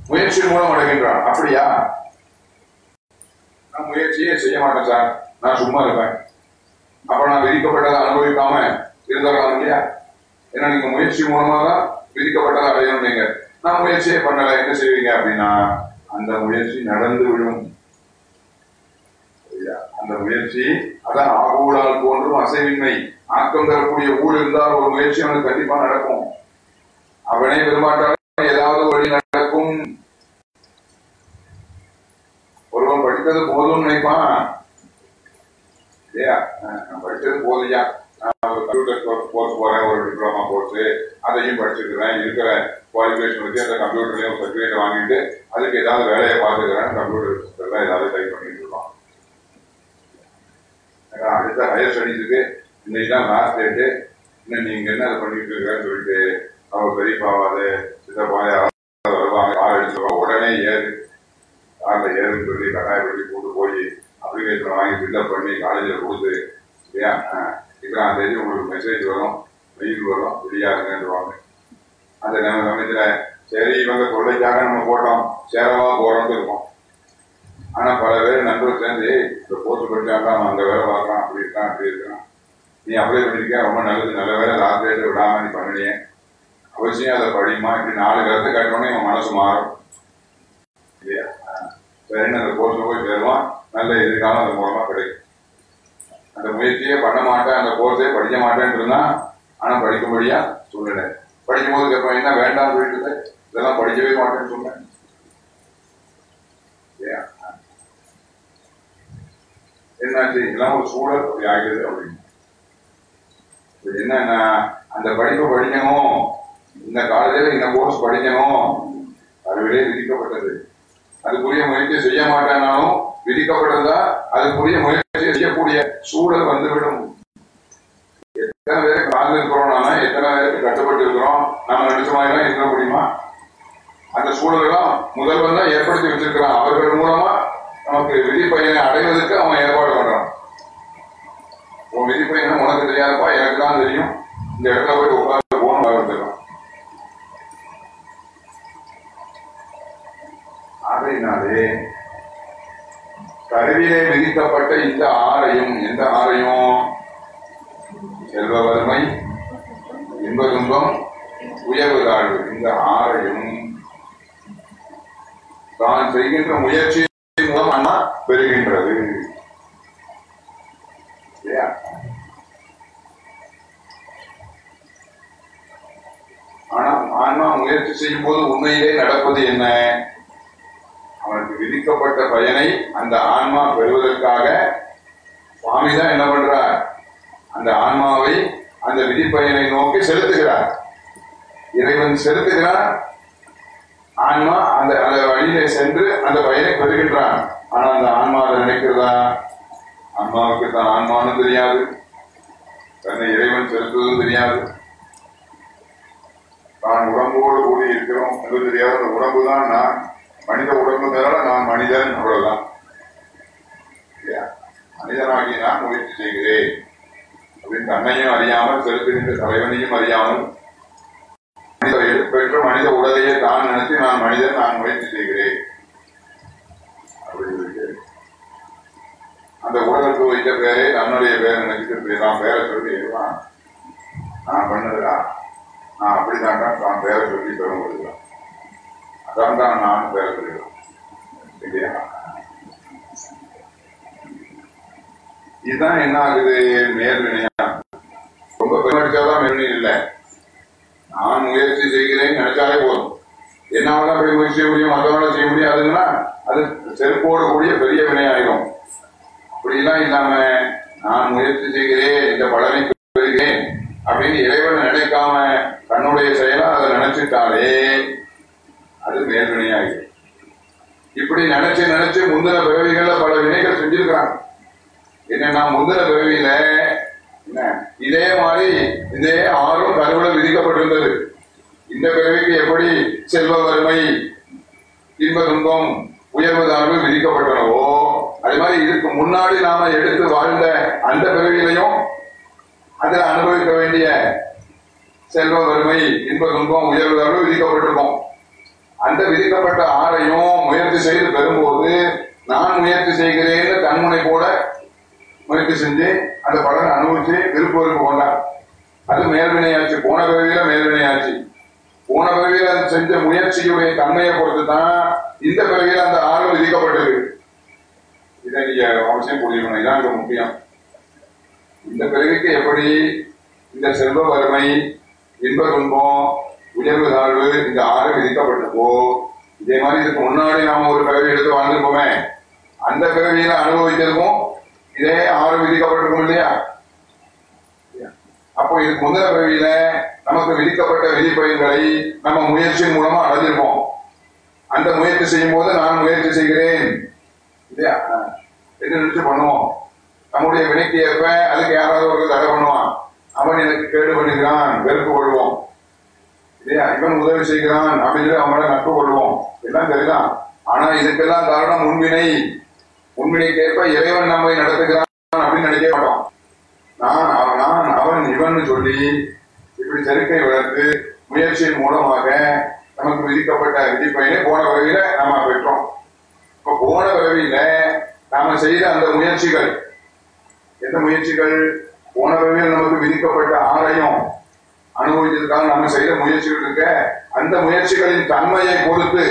முயற்சி மூலம் அடைகின்றான். அப்படியா? நான் முயற்சியே செய்ய மாட்டேன் சார். நான் சும்மா இருப்பேன். அப்ப நான் விதிக்கப்பட்டதை அனுபவிக்காம இருந்துடலாம் இல்லையா? ஏன்னா நீங்க முயற்சி மூலமா தான் விதிக்கப்பட்டதை அடையணும் நீங்க நான் முயற்சியே பண்ணல என்ன செய்வீங்க அப்படின்னா அந்த முயற்சி நடந்து விடும். அந்த முயற்சி அதான் ஆகூடால் போன்றும் அசைவின்மை. ஆக்கம் தரக்கூடிய ஊழ் இருந்தால் ஒரு முயற்சி அவனுக்கு கண்டிப்பா நடக்கும். அவனே விரும்பாட்டாலும் ஏதாவது வழி நடக்கும். ஒருவன் படித்தது போதும் நினைப்பான். இல்லையா நான் படிச்சது போதையா நான் கம்ப்யூட்டர் கோர்ஸ் போறேன் ஒரு டிப்ளமா கோர்ஸ் அதையும் படிச்சிருக்கிறேன். இருக்கிற குவாலிஃபிகேஷன் வச்சு அந்த கம்ப்யூட்டர்லயும் சர்டிஃபிகேட் வாங்கிட்டு அதுக்கு ஏதாவது வேலையை பார்த்துக்கிறேன். கம்ப்யூட்டர் ஏதாவது டைப் பண்ணிட்டு இருக்கோம். அடுத்த ஹையர் ஸ்டடீஸுக்கு இன்னைக்கு தான் லாஸ்ட் டேட்டு இன்னும் நீங்க என்ன அதை பண்ணிட்டு இருக்கேன்னு சொல்லிட்டு அவங்க பெரியப்பாவாது சித்தப்பா யாராவது வருவாங்க. கார் உடனே ஏறு. கார்ல ஏறுன்னு சொல்லி கட்டாயப்படுத்தி கூட்டு போய் அப்ளிகேஷன் வாங்கி ஃபில்அப் பண்ணி காலேஜில் கொடுத்து இல்லையா? இத்தனாம் தேதி உங்களுக்கு மெசேஜ் வரும் மெயில் வரும் விடியாதுன்னுவாங்க அந்த நம்ம சமயத்தில் சரி இவங்க தொல்லைக்காக நம்ம போட்டோம் சேரவா போகிறோம்னு இருக்கோம். ஆனா பல பேர் நண்பர்கள் சேர்ந்து "ஏய், இந்த போட்டு படிச்சாங்க அவன் அந்த வேலை பார்க்கலாம் அப்படி இருக்கான் அப்படி இருக்கான். நீ அப்ளை பண்ணியிருக்கேன் ரொம்ப நல்லது நல்ல வேலை லாஸ்ட் டேட் விடாம நீ பண்ணலையே அவசியம் அதை படிமா இப்படி நாலு கருத்து கட்டணும்னு இவன் மனசு மாறும். இல்லையா? சரின்னு அந்த கோர்ஸ்ல போய் சேருவான். நல்ல எதிர்காலம் அது மூலமா கிடைக்கும். அந்த முயற்சியே பண்ண மாட்டேன் அந்த கோர்ஸே படிக்க மாட்டேன்னு இருந்தா ஆனா படிக்கும்படியா சூழ்நிலை படிக்கும் போது கேட்பேன் என்ன வேண்டாம் சொல்லிட்டு இதெல்லாம் படிக்கவே மாட்டேன்னு சொன்னேன். என்னாச்சு? இதெல்லாம் ஒரு சூழல். அப்படி ஆகிடுது அப்படின்னு. என்னன்னா அந்த படிப்பை படிக்கணும். இந்த காலத்துல இந்த கோர்ஸ் படிக்கணும். அதுவே விதிக்கப்பட்டது. அதுக்குரிய முயற்சியை செய்ய மாட்டேனாலும் விதிக்கப்பட்டிருந்தா அதுக்குரிய முயற்சியை செய்யக்கூடிய சூழல் வந்துவிடும். எத்தனை பேருக்கு காலில் இருக்கிறோம்னா எத்தனை பேருக்கு கட்டுப்பட்டு இருக்கிறோம் நம்ம நினைச்ச மாதிரி இருக்க முடியுமா? அந்த சூழலெல்லாம் முதல்வன் தான் ஏற்படுத்தி வச்சிருக்கிறான். அவர்கள் மூலமா நமக்கு விதிப்பயனை அடைவதற்கு அவன் ஏற்பாடு பண்றான். உன் விதிப்பயனை உனக்கு தெரியாதப்பா எனக்கு தான் தெரியும். இந்த இடத்துல போய் உட்கார்ந்து போகணும் வச்சிருக்கான் கருவிலே விதிக்கப்பட்ட இந்த ஆரையும் எந்த ஆரையும்? செல்வ வறுமை இன்ப துன்பம் உயர்வு தாழ்வு இந்த ஆரையும் தான் செய்கின்ற முயற்சி மூலம் அண்ணா பெறுகின்றது. ஆனா ஆன்மா முயற்சி செய்யும் போது உண்மையிலே நடப்பது என்ன? பயனை அந்த ஆன்மா பெறுவதற்காக சுவாமி தான் என்ன பண்றார்? அந்த ஆன்மாவை அந்த விதிப்பயனை நோக்கி செலுத்துகிறார். இறைவன் செலுத்துகிறார். ஆன்மா அந்த அந்த வழியிலே சென்று அந்த பயனை பெறுகின்றான். ஆனா அந்த ஆன்மா அதை நினைக்கிறதா? ஆன்மாவுக்கு தான் ஆன்மானும் தெரியாது. தன்னை இறைவன் செலுத்துவதும் தெரியாது. நான் உடம்போடு கூடி இருக்கிறோம் என்று தெரியாது அந்த உடம்பு தான் நான். மனித உடம்புனால நான் மனிதன் அவ்வளவுதான். மனிதனாகி நான் முயற்சி செய்கிறேன். அப்படின்னு தன்னையும் அறியாமல் செலுத்துகின்ற தலைவனையும் அறியாமல் மனித பெற்ற மனித உடலையே தான் நினைத்து நான் மனிதன் நான் முயற்சி செய்கிறேன். அப்படின்னு அந்த உடலுக்கு வைத்த பேரை தன்னுடைய பேர் நினைச்சிட்டு நான் பேரை சொல்லி நான் பண்ணதுடா. நான் அப்படித்தான்டா தான் பேரை சொல்லி பெற முடியலாம் அதான் தான் நான் பேரை இல்லையா? இதுதான் என்ன ஆகுது? நேர்வினையா? ரொம்ப பெருமடிச்சாதான் மேல்வினை இல்லை. நான் முயற்சி செய்கிறேன் நினைச்சாலே போதும். என்னால அப்படி முயற்சி செய்ய முடியும் மற்றவங்கள செய்ய முடியாதுன்னா அது செருப்போடு கூடிய பெரிய வினையாயிரும். அப்படிலாம் இல்லாம நான் முயற்சி செய்கிறேன் இந்த பலனை பெறுகிறேன் அப்படின்னு இறைவன் நினைக்காம தன்னுடைய செயலா அதை நினைச்சிட்டாலே அது மேல்வினையாயிரும் இப்படி நினைச்சு நினைச்சு முந்தின பிறவிகள்ல பல வினைகள் செஞ்சிருக்கிறாங்க என்னன்னா முந்தின பிறவியில என்ன இதே மாதிரி இதே ஆறும் கருவில விதிக்கப்பட்டிருந்தது. இந்த பிறவிக்கு எப்படி செல்வ வறுமை இன்ப துன்பம் உயர்வு தாழ்வு விதிக்கப்பட்டனவோ அது மாதிரி இதுக்கு முன்னாடி நாம எடுத்து வாழ்ந்த அந்த பிறவியிலையும் அதில் அனுபவிக்க வேண்டிய செல்வ வறுமை இன்ப துன்பம் உயர்வு தாழ்வு விதிக்கப்பட்டிருக்கோம். அந்த விதிக்கப்பட்ட ஆறையும் முயற்சி செய்து பெறும்போது நான் முயற்சி செய்கிறேன்னு தன்முனை போல முயற்சி செஞ்சு அந்த பலனை அனுபவிச்சு விருப்பவருக்கு விருப்பம் அது மேல்வினையாச்சு போன பிறவியில மேல்வினையாச்சு. போன பிறவியில அது செஞ்ச முயற்சியுடைய தன்மையை பொறுத்து தான் இந்த பிறவியில அந்த ஆர்வம் விதிக்கப்பட்டது. இதை நீங்க அவசியம் புரியணும் இதான் இங்க முக்கியம். இந்த பிறவிக்கு எப்படி இந்த செல்வ வறுமை இன்ப துன்பம் உயர்வு தாழ்வு இந்த ஆறு விதிக்கப்பட்டதோ இதே மாதிரி இதுக்கு முன்னாடி நாம ஒரு பிறவி எடுத்து வாழ்ந்திருப்போமே அந்த பிறவியில அனுபவிக்கிறதுக்கும் இதே ஆறு விதிக்கப்பட்டிருக்கும் இல்லையா? அப்போ இதுக்கு முந்தின பிறவியில நமக்கு விதிக்கப்பட்ட விதிப்பயன்களை நம்ம முயற்சியின் மூலமா அடைஞ்சிருப்போம் அந்த முயற்சி செய்யும் போது நான் முயற்சி செய்கிறேன். இல்லையா? என்று நினைச்சு பண்ணுவோம்? நம்முடைய வினைக்கு ஏற்ப அதுக்கு யாராவது ஒரு தடை பண்ணுவான். அவன் எனக்கு கேடு பண்ணுகிறான் வெறுப்பு கொள்வோம் இல்லையா இவன் உதவி செய்கிறான் அப்படின்னு அவங்கள நட்பு கொள்வோம். எல்லாம் சரிதான் ஆனா இதுக்கெல்லாம் காரணம் உண்மணி உண்மையை கேட்ப இறைவன் நம்மை நடத்துகிறான் அப்படின்னு நினைக்க மாட்டோம். நான் நான் அவன் இவன் சொல்லி இப்படி செருக்கை வளர்த்து முயற்சியின் மூலமாக நமக்கு விதிக்கப்பட்ட விதிப்பயனை போன வகையில நாம பெற்றோம். இப்ப போன பிறவியில நாம செய்த அந்த முயற்சிகள் எந்த முயற்சிகள்? போன பிறவியில் நமக்கு விதிக்கப்பட்ட ஆலயம் அனுபவித்ததுக்காக நம்ம செய்த முயற்சிகள் இருக்க அந்த முயற்சிகளின் தன்மையை பொறுத்து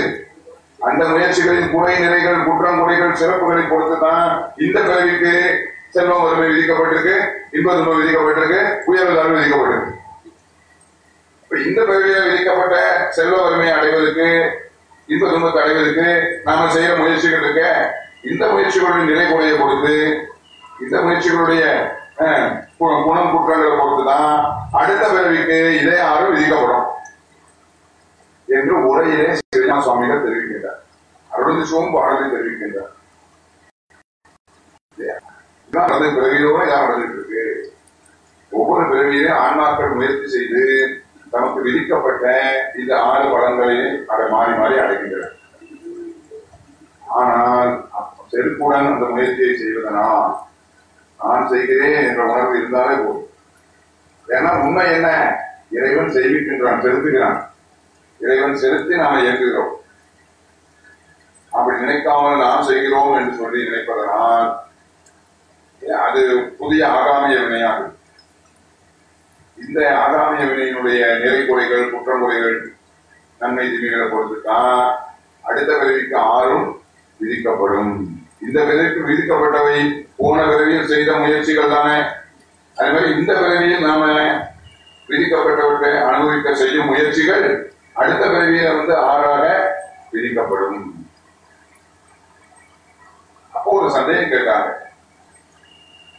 அந்த முயற்சிகளின் குறை நிறைகள் குற்றம் குறைகள் சிறப்புகளை பொறுத்து தான் இந்த கல்விக்கு செல்வம் வறுமை விதிக்கப்பட்டிருக்கு இன்ப துன்பம் விதிக்கப்பட்டிருக்கு உயர்வு தாழ்வு விதிக்கப்பட்டிருக்கு. இப்ப இந்த பிறவியில விதிக்கப்பட்ட செல்வ வறுமையை அடைவதற்கு இன்ப துன்பத்தை அடைவதற்கு நாம செய்யற முயற்சிகள் இருக்க இந்த முயற்சிகளுடைய நிலை குறையை கொடுத்து இந்த முயற்சிகளுடைய குணம் குற்றங்களை பொறுத்துதான் அடுத்த பிறவிக்கு இதே ஆறு விதிக்கப்படும். என்று உரையிலே ஸ்ரீராம சுவாமிகள் தெரிவிக்கின்றார். அருள் சிவம் பாடலை தெரிவிக்கின்றார் பிறவியோட இதான் நடந்துட்டு இருக்கு ஒவ்வொரு பிறவியிலும் ஆன்மாக்கள் முயற்சி செய்து தமக்கு விதிக்கப்பட்ட இந்த ஆறு பலன்களை அதை மாறி மாறி அடைகின்றனர். ஆனால் செருப்புடன் அந்த முயற்சியை செய்வதனால் நான் செய்கிறேன் என்ற உணர்வு இருந்தாலே போதும். ஏன்னா உண்மை என்ன? இறைவன் செய்விக்கின்றான் செலுத்துகிறான். இறைவன் செலுத்தி நாம் இயங்குகிறோம். அப்படி நினைக்காமல் நாம் செய்கிறோம் என்று சொல்லி நினைப்பதனால் அது புதிய ஆகாமிய வினையாகும். இந்த ஆகாமிய வினையினுடைய நிறைகுறைகள் குற்றங்குறைகள் நன்மை தீமைகளை பொறுத்துதான் அடுத்த பிறவிக்கு ஆறும் விதிக்கப்படும். இந்த பிறவிக்கு விதிக்கப்பட்டவை போன பிறவியில் செய்த முயற்சிகள் தானே? அதே மாதிரி இந்த பிறவியில் நாம விதிக்கப்பட்டவற்றை அனுபவிக்க செய்யும் முயற்சிகள் அடுத்த பிறவியில வந்து ஆறாக விதிக்கப்படும். அப்போ ஒரு சந்தேகம் கேட்டாங்க.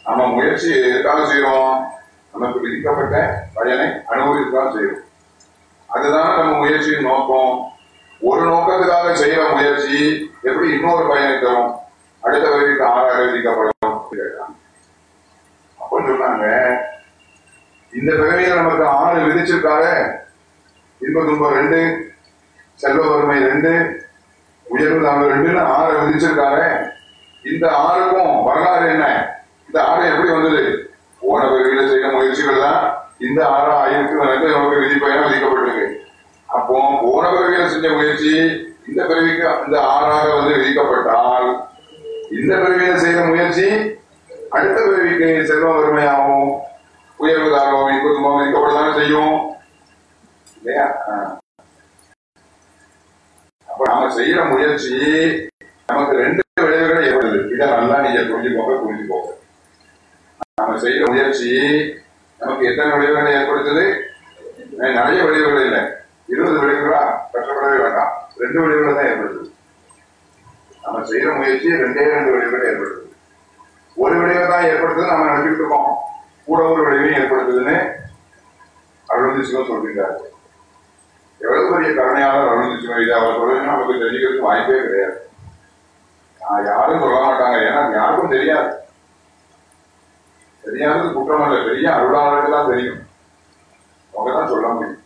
நம்ம முயற்சி எதுக்காக செய்யறோம் நமக்கு விதிக்கப்பட்ட பயனை அனுபவித்துதான் செய்யும் அதுதான் நம்ம முயற்சியின் நோக்கம். ஒரு நோக்கத்துக்காக செய்யற முயற்சி எப்படி இன்னொரு பயனை தரும்? அடுத்த வரைக்கும் ஆறாக விதிக்கப்படும். அப்போ சொன்னாங்க இந்த பிறவியில நமக்கு ஆறு விதிச்சிருக்காரு இன்ப துன்பம் ரெண்டு செல்வ வறுமை ரெண்டு உயர்வு தாங்க ரெண்டுன்னு ஆறு விதிச்சிருக்காரு இந்த ஆறுக்கும் வரலாறு என்ன இந்த ஆறு எப்படி வந்தது போன பிறவியில செய்த முயற்சிகள் தான் இந்த ஆறா ஆயிரத்து நமக்கு நமக்கு பயணம் விதிக்கப்பட்டிருக்கு அப்போ போன பிறவியில செஞ்ச முயற்சி இந்த பிறவிக்கு இந்த ஆறாக வந்து விதிக்கப்பட்டால் இந்த பிறவியில செய்த முயற்சி அடுத்த பிறவிக்கு செல்வ வறுமையாகவும் உயர்வு தாகவும் இன்ப துன்பம் செய்யும்? இல்லையா? அப்ப நாம செய்யற முயற்சி நமக்கு ரெண்டு விளைவுகளை ஏற்படுது இதை நல்லா நீங்க புரிஞ்சுக்கோங்க புரிஞ்சுக்கோங்க நாம செய்யற முயற்சி நமக்கு எத்தனை விளைவுகளை ஏற்படுத்துது? நிறைய விளைவுகள் இல்லை. இருபது விளைவுகளா? கஷ்டப்படவே வேண்டாம். ரெண்டு விளைவுகளை தான் ஏற்படுத்துது. நம்ம செய்யற முயற்சி ரெண்டே ரெண்டு விளைவுகளை ஏற்படுத்துது. ஒரு விளைவை தான் ஏற்படுத்துது நம்ம நினைச்சிட்டு இருக்கோம். கூட ஒரு விளைவையும் ஏற்படுத்துதுன்னு அருள்ந்து சிவன் சொல்கிறார் எவ்வளவு பெரிய கருணையாளர் அருள்ந்து சிவன். இதை அவர் சொல்லுங்க நமக்கு தெரிஞ்சுக்கிறதுக்கு வாய்ப்பே கிடையாது. நான் யாரும் சொல்ல மாட்டாங்க. ஏன்னா யாருக்கும் தெரியாது. தெரியாதது குற்றம் அல்ல. பெரிய அருளாளருக்கு தான் தெரியும். அவங்க தான் சொல்ல முடியும்.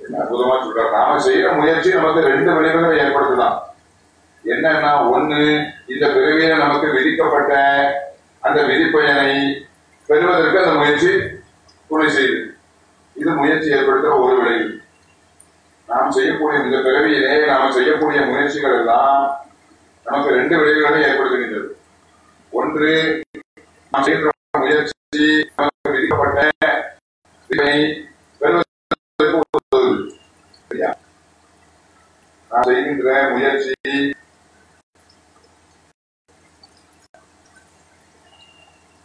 என்ன அற்புதமா சொல்றாரு. நாம செய்யற முயற்சி நமக்கு ரெண்டு விளைவுகளை ஏற்படுத்தலாம். என்னன்னா ஒண்ணு இந்த பிறவியில நமக்கு விதிக்கப்பட்ட அந்த விதிப்பயனை பெறுவதற்கு அந்த முயற்சி துணை செய்யுது. இது முயற்சி ஏற்படுத்துற ஒரு விளைவு. நாம் செய்யக்கூடிய இந்த பிறவியிலே நாம் செய்யக்கூடிய முயற்சிகள் எல்லாம் நமக்கு ரெண்டு விளைவுகளை ஏற்படுத்துகின்றது. ஒன்று நாம் செய்கின்ற முயற்சி நமக்கு விதிக்கப்பட்ட பெறுவதற்கு நான் செய்கின்ற முயற்சி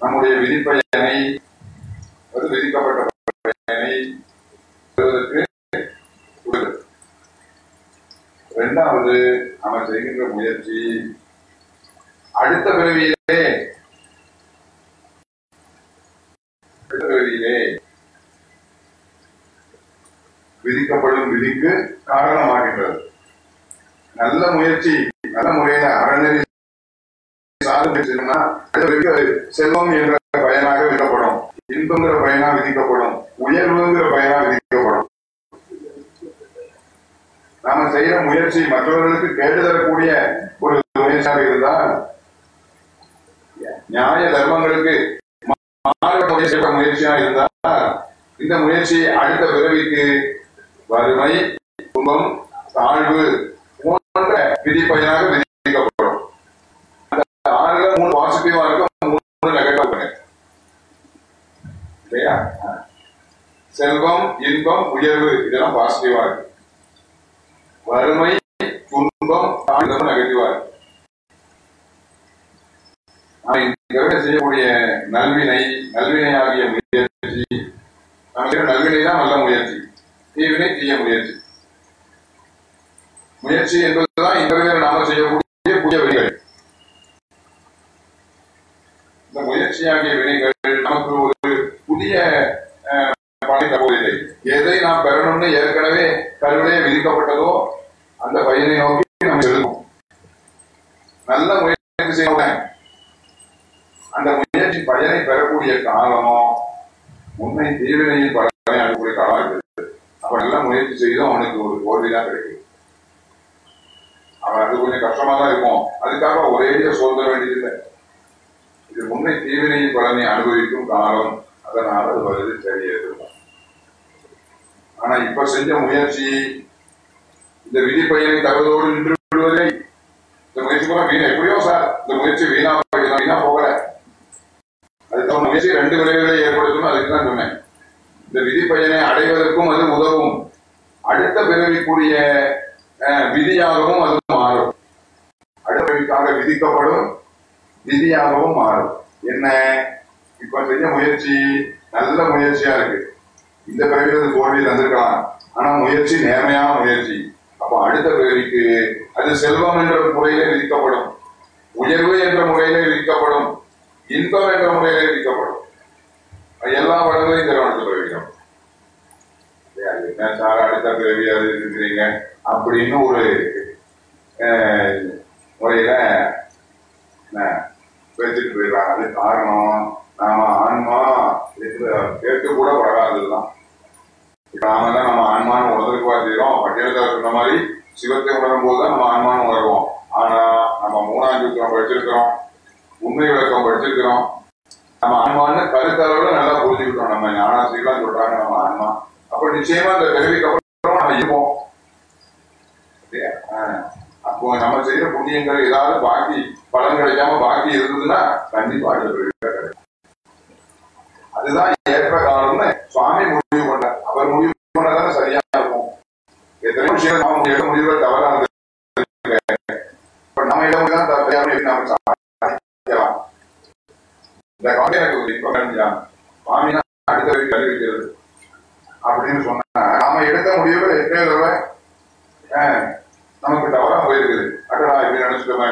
நம்முடைய விதிப்பயனை அது விதிக்கப்பட்ட பயனை இரண்டாவது அவன் செய்கின்ற முயற்சி அடுத்த பிறவியிலே அடுத்த பிறவியிலே விதிக்கப்படும் விதிக்கு காரணமாகின்றது. நல்ல முயற்சி நல்ல முறையில அறநெறி ஆரம்பிச்சதுன்னா செல்வம் என்ற பயனாக விதிக்கப்படும். இன்பங்கிற பயனா விதிக்கப்படும். உயர்வுங்கிற பயனா விதிக்கப்படும். நாம செய்யற முயற்சி மற்றவர்களுக்கு கேட்டு தரக்கூடிய ஒரு முயற்சியாக இருந்தால் நியாய தர்மங்களுக்கு மாறக்கூடிய செய்யற முயற்சியா இருந்தால் இந்த முயற்சி அடுத்த பிறவிக்கு வறுமை குடும்பம் தாழ்வு போன்ற விதிப்பயனாக விதி அந்த ஆறுல மூணு பாசிட்டிவா இருக்கும் மூணு நெகட்டிவ் பண்ணு இல்லையா செல்வம் இன்பம் உயர்வு இதெல்லாம் பாசிட்டிவா இருக்கு வறுமை துன்பம் தாழ்வு நெகட்டிவா இருக்கு செய்யக்கூடிய நல்வினை நல்வினை ஆகிய முயற்சி நல்வினை தான் நல்ல முயற்சி. தீவினை தீய முயற்சி முயற்சி என்பதுதான் இந்த வகையில் நாம செய்யக்கூடிய புதிய வினைகள் இந்த முயற்சியாகிய வினைகள் நமக்கு ஒரு புதிய அஹ், பலனை தருவதில்லை எதை நாம் பெறணும்னு ஏற்கனவே கருவிலே விதிக்கப்பட்டதோ அந்த நோக்கி நம்ம எழுதுவோம் நல்ல முயற்சி செய்யணும் அந்த முயற்சி பயனை பெறக்கூடிய காலமோ உண்மை தீவினையில் பலனை அனுப்பக்கூடிய காலம் இருக்கிறது அப்ப நல்ல முயற்சி செய்தும் அவனுக்கு ஒரு தோல்விதான் கிடைக்கும் அவன் அது கொஞ்சம் கஷ்டமா தான் இருக்கும் அதுக்காக ஒரே சொல்ல வேண்டியதில்லை. இது உண்மை தீவினையின் பலனை அனுபவிக்கும் காலம். அதனால அது வருது சரி ஆனா இப்ப செஞ்ச முயற்சி பயனை தகவலோடு நின்று விடுவதில்லை இந்த முயற்சி கூட வீணா எப்படியோ சார் இந்த முயற்சி வீணா வீணா போகல அதுக்கு அவன் முயற்சி ரெண்டு விளைவுகளை ஏற்படுத்தணும் அதுக்கு தான் சொன்னேன் இந்த விதி பயனை அடைவதற்கும் அது உதவும் அடுத்த பிறவிக்குரிய அஹ், விதியாகவும் அது மாறும் அடுத்த பிறவிக்காக விதிக்கப்படும் விதியாகவும் மாறும் என்ன இப்ப செஞ்ச முயற்சி நல்ல முயற்சியா இருக்கு இந்த பிறவியில் தோல்வி தந்திருக்கலாம் ஆனா முயற்சி நேர்மையான முயற்சி அப்ப அடுத்த பிறவிக்கு அது செல்வம் என்ற முறையிலே விதிக்கப்படும். உயர்வு என்ற முறையிலே விதிக்கப்படும். இன்பம் என்ற முறையிலே விதிக்கப்படும். எல்லா வளங்களையும் திருமணத்தில் வைக்கணும். என்ன சார் அடுத்த பிறவி அது இருக்கிறீங்க? அப்படின்னு ஒரு அஹ், முறையில என்ன, பேசிட்டு போயிடலாம் அது காரணம். நாம ஆன்மா கேட்டு கூட படாததுதான் நாம தான் நம்ம ஆன்மான்னு உணர்ந்துக்கு பார்த்துக்கிறோம் பட்டியலுக்காக சொன்ன மாதிரி சிவத்தை உணரும் போது தான் நம்ம ஆன்மான்னு உணர்வோம். ஆனா நம்ம மூணாம் சூத்திரம் படிச்சிருக்கிறோம். உண்மை விளக்கம் படிச்சிருக்கிறோம். நம்ம ஆன்மான்னு கருத்தளவுல நல்லா புரிஞ்சுக்கிட்டோம் நம்ம. ஞானாசிரியெல்லாம் சொல்றாங்க நம்ம ஆன்மா அப்ப நிச்சயமா இந்த பிறவிக்கு அப்புறம் நம்ம இருப்போம். ஆஹ். அப்போ நம்ம செய்யற புண்ணியங்கள் ஏதாவது பாக்கி பலன் கிடைக்காம பாக்கி இருந்ததுன்னா கண்டிப்பா அதுதான் ஏற்ற காலம்னு சுவாமி முடிவு பண்ணார் அவர் முடிவு பண்ணதானே சரியா இருக்கும் விஷயம் விஷயங்கள் நாம எடுத்த தவறா இருக்கு இப்ப நம்ம இடம் தான் தவறாம நாம சாதிக்கலாம். இந்த காலம் எனக்கு ஒரு அடுத்த வரை கல்வி வைக்கிறது அப்படின்னு சொன்னா நாம எடுக்க முடிவுகள் எத்தனை தடவை? நமக்கு தவறா போயிருக்குது. அடடா இப்படி நினைச்சிட்டோமா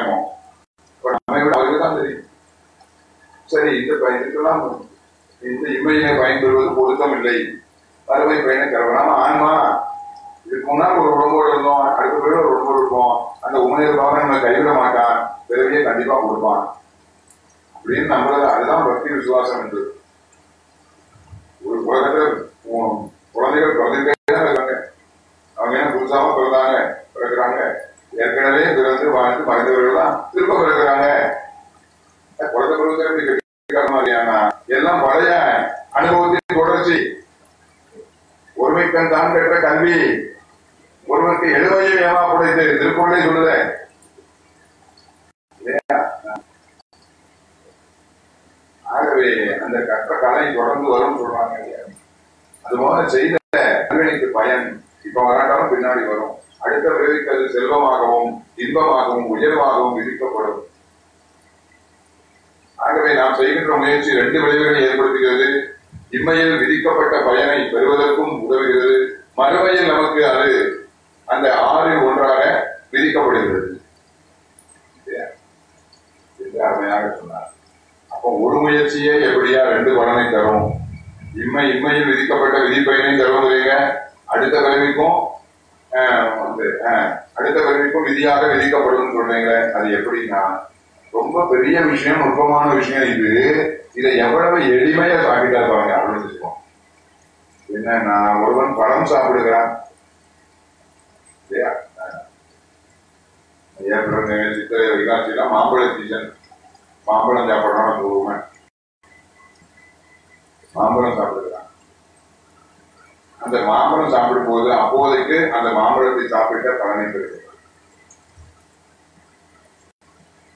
இப்ப நம்ம விட அவருக்கு தான் தெரியும். சரி இந்த ப- இந்த இம்மையினை பயன்பெறுவது பொருத்தம் இல்லை அறுவை பயனை தரலாம் ஆன்மா இதுக்கு முன்னாடி ஒரு உடம்போடு இருந்தோம் அடுத்த பிறகு ஒரு உடம்போடு இருப்போம். அந்த உண்மையை பவன் நம்ம கைவிட மாட்டான். பிறவியை கண்டிப்பா கொடுப்பான். அப்படின்னு நம்மளது அதுதான் பக்தி விசுவாசம் என்று. ஒரு உலகத்துல குழந்தைகள் பிறந்துட்டே தான் இருக்காங்க. அவங்க என்ன புதுசாம பிறந்தாங்க பிறகுறாங்க ஏற்கனவே பிறந்து வாழ்ந்து மறைந்தவர்கள் தான் திரும்ப பிறகுறாங்க குழந்தை பருவத்தில் மாதிரியானா எல்லாம் பழைய அனுபவத்தின் தொடர்ச்சி. ஒருமைக்கண் தான் பெற்ற கல்வி. ஒருவருக்கு எழுவையும் ஏமா புடைத்து திருக்குறளே சொல்லுதே. ஆகவே அந்த கற்ற கலை தொடர்ந்து வரும் சொல்றாங்க இல்லையா? அதுபோல செய்த கல்விக்கு பயன் இப்ப வராட்டாலும் பின்னாடி வரும். அடுத்த பிறவிக்கு அது செல்வமாகவும் இன்பமாகவும் உயர்வாகவும் விதிக்கப்படும். ஆகவே நாம் செய்கின்ற முயற்சி ரெண்டு விளைவுகளை ஏற்படுத்துகிறது. இம்மையில் விதிக்கப்பட்ட பயனை பெறுவதற்கும் உதவுகிறது. மறுமையில் நமக்கு அது அந்த ஆறில் ஒன்றாக விதிக்கப்படுகிறது. அருமையாக சொன்னார். அப்போ ஒரு முயற்சியே எப்படியா ரெண்டு பலனை தரும்? இம்மை இம்மையில் விதிக்கப்பட்ட விதிப்பயனை தருவதில்லைங்க அடுத்த பிறவிக்கும் ஆஹ், வந்து ஆஹ், அடுத்த பிறவிக்கும் விதியாக விதிக்கப்படும் சொல்றீங்களே அது எப்படின்னா ரொம்ப பெரிய விஷயம் நுட்பமான விஷயம் இது. இதை எவ்வளவு எளிமையா சாப்பிட்டா பாருங்க அப்படின்னு சொல்லுவோம் என்னன்னா ஒருவன் பழம் சாப்பிடுகிறான் ஏப்ரல் மாம்பழ சீசன் மாம்பழம் சாப்பிடறான் மாம்பழம் சாப்பிடுகிறான் அந்த மாம்பழம் சாப்பிடும் போது அப்போதைக்கு அந்த மாம்பழத்தை சாப்பிட்ட பலனை பெறுகிறான்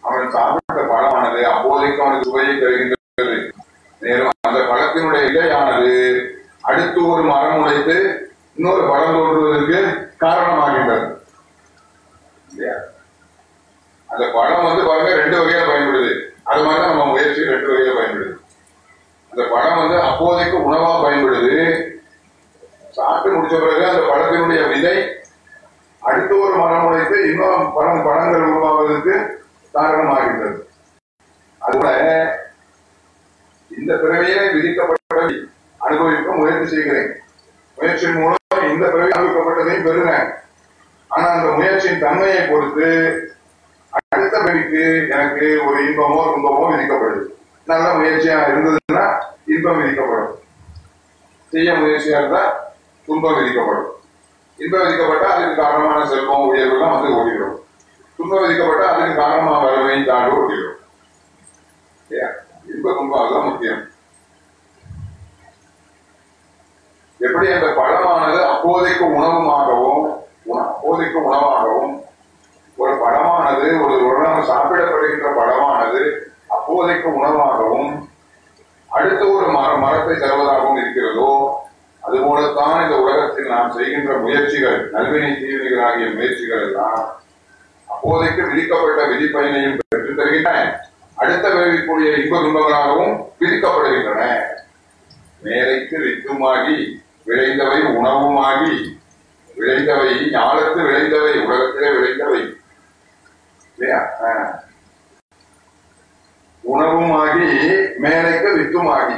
அவன் சாப்பிட்ட பழமானது அப்போதைக்கு அவனுக்கு சுவையை பெறுகின்றது மேலும் அந்த பழத்தினுடைய இலையானது அடுத்து ஒரு மரம் உடைத்து இன்னொரு பழம் தோன்றுவதற்கு காரணமாகின்றது. இல்லையா? அந்த பணம் வந்து பாருங்க ரெண்டு வகையில பயன்படுது. அது மாதிரி நம்ம முயற்சி ரெண்டு வகையில பயன்படுது. அந்த பணம் வந்து அப்போதைக்கு உணவா பயன்படுது. சாப்பிட்டு முடிச்ச பிறகு அந்த பழத்தினுடைய விதை அடுத்த ஒரு மரம் உடைத்து இன்னும் பணம் பணங்கள் உருவாவதற்கு காரணமாகின்றது. அதுபோல இந்த பிறவையே விதிக்கப்பட்ட அனுபவிக்க முயற்சி செய்கிறேன். முயற்சியின் மூலம் இந்த பிறவி அமைக்கப்பட்டதையும் பெறுவேன். ஆனா அந்த முயற்சியின் தன்மையை பொறுத்து அடுத்த பிறவிக்கு எனக்கு ஒரு இன்பமோ துன்பமோ விதிக்கப்படுது நல்ல முயற்சியா இருந்ததுன்னா இன்பம் விதிக்கப்படும். செய்ய முயற்சியா இருந்தா துன்பம் விதிக்கப்படும். இன்பம் விதிக்கப்பட்டா அதுக்கு காரணமான செல்வம் உயர்வுலாம் வந்து ஓடிடும் துன்பம் விதிக்கப்பட்டா அதுக்கு காரணமா வறுமை தாண்டு ஓடிடும் இன்ப துன்பம் அதுதான் முக்கியம். எப்படி அந்த பழமானது அப்போதைக்கு உணவுமாகவும் அப்போதைக்கு உணவாகவும் ஒரு பழமானது ஒரு உணவு சாப்பிடப்படுகின்ற பழமானது அப்போதைக்கு உணவாகவும் அடுத்த ஒரு மர மரத்தை தருவதாகவும் இருக்கிறதோ அதுபோலத்தான் இந்த உலகத்தில் நாம் செய்கின்ற முயற்சிகள் நல்வினை தீவினைகள் ஆகிய முயற்சிகள் எல்லாம் அப்போதைக்கு விதிக்கப்பட்ட விதிப்பயனையும் பெற்று தருகின்றன. அடுத்த விளைவிக்கூடிய இன்ப துன்பங்களாகவும் விதிக்கப்படுகின்றன. மேலைக்கு வித்துமாகி விளைந்தவை உணவுமாகி விளைந்தவை ஞானத்து விளைந்தவை உலகத்திலே விளைந்தவை. இல்லையா? உணவுமாகி மேலைக்கு வித்துமாகி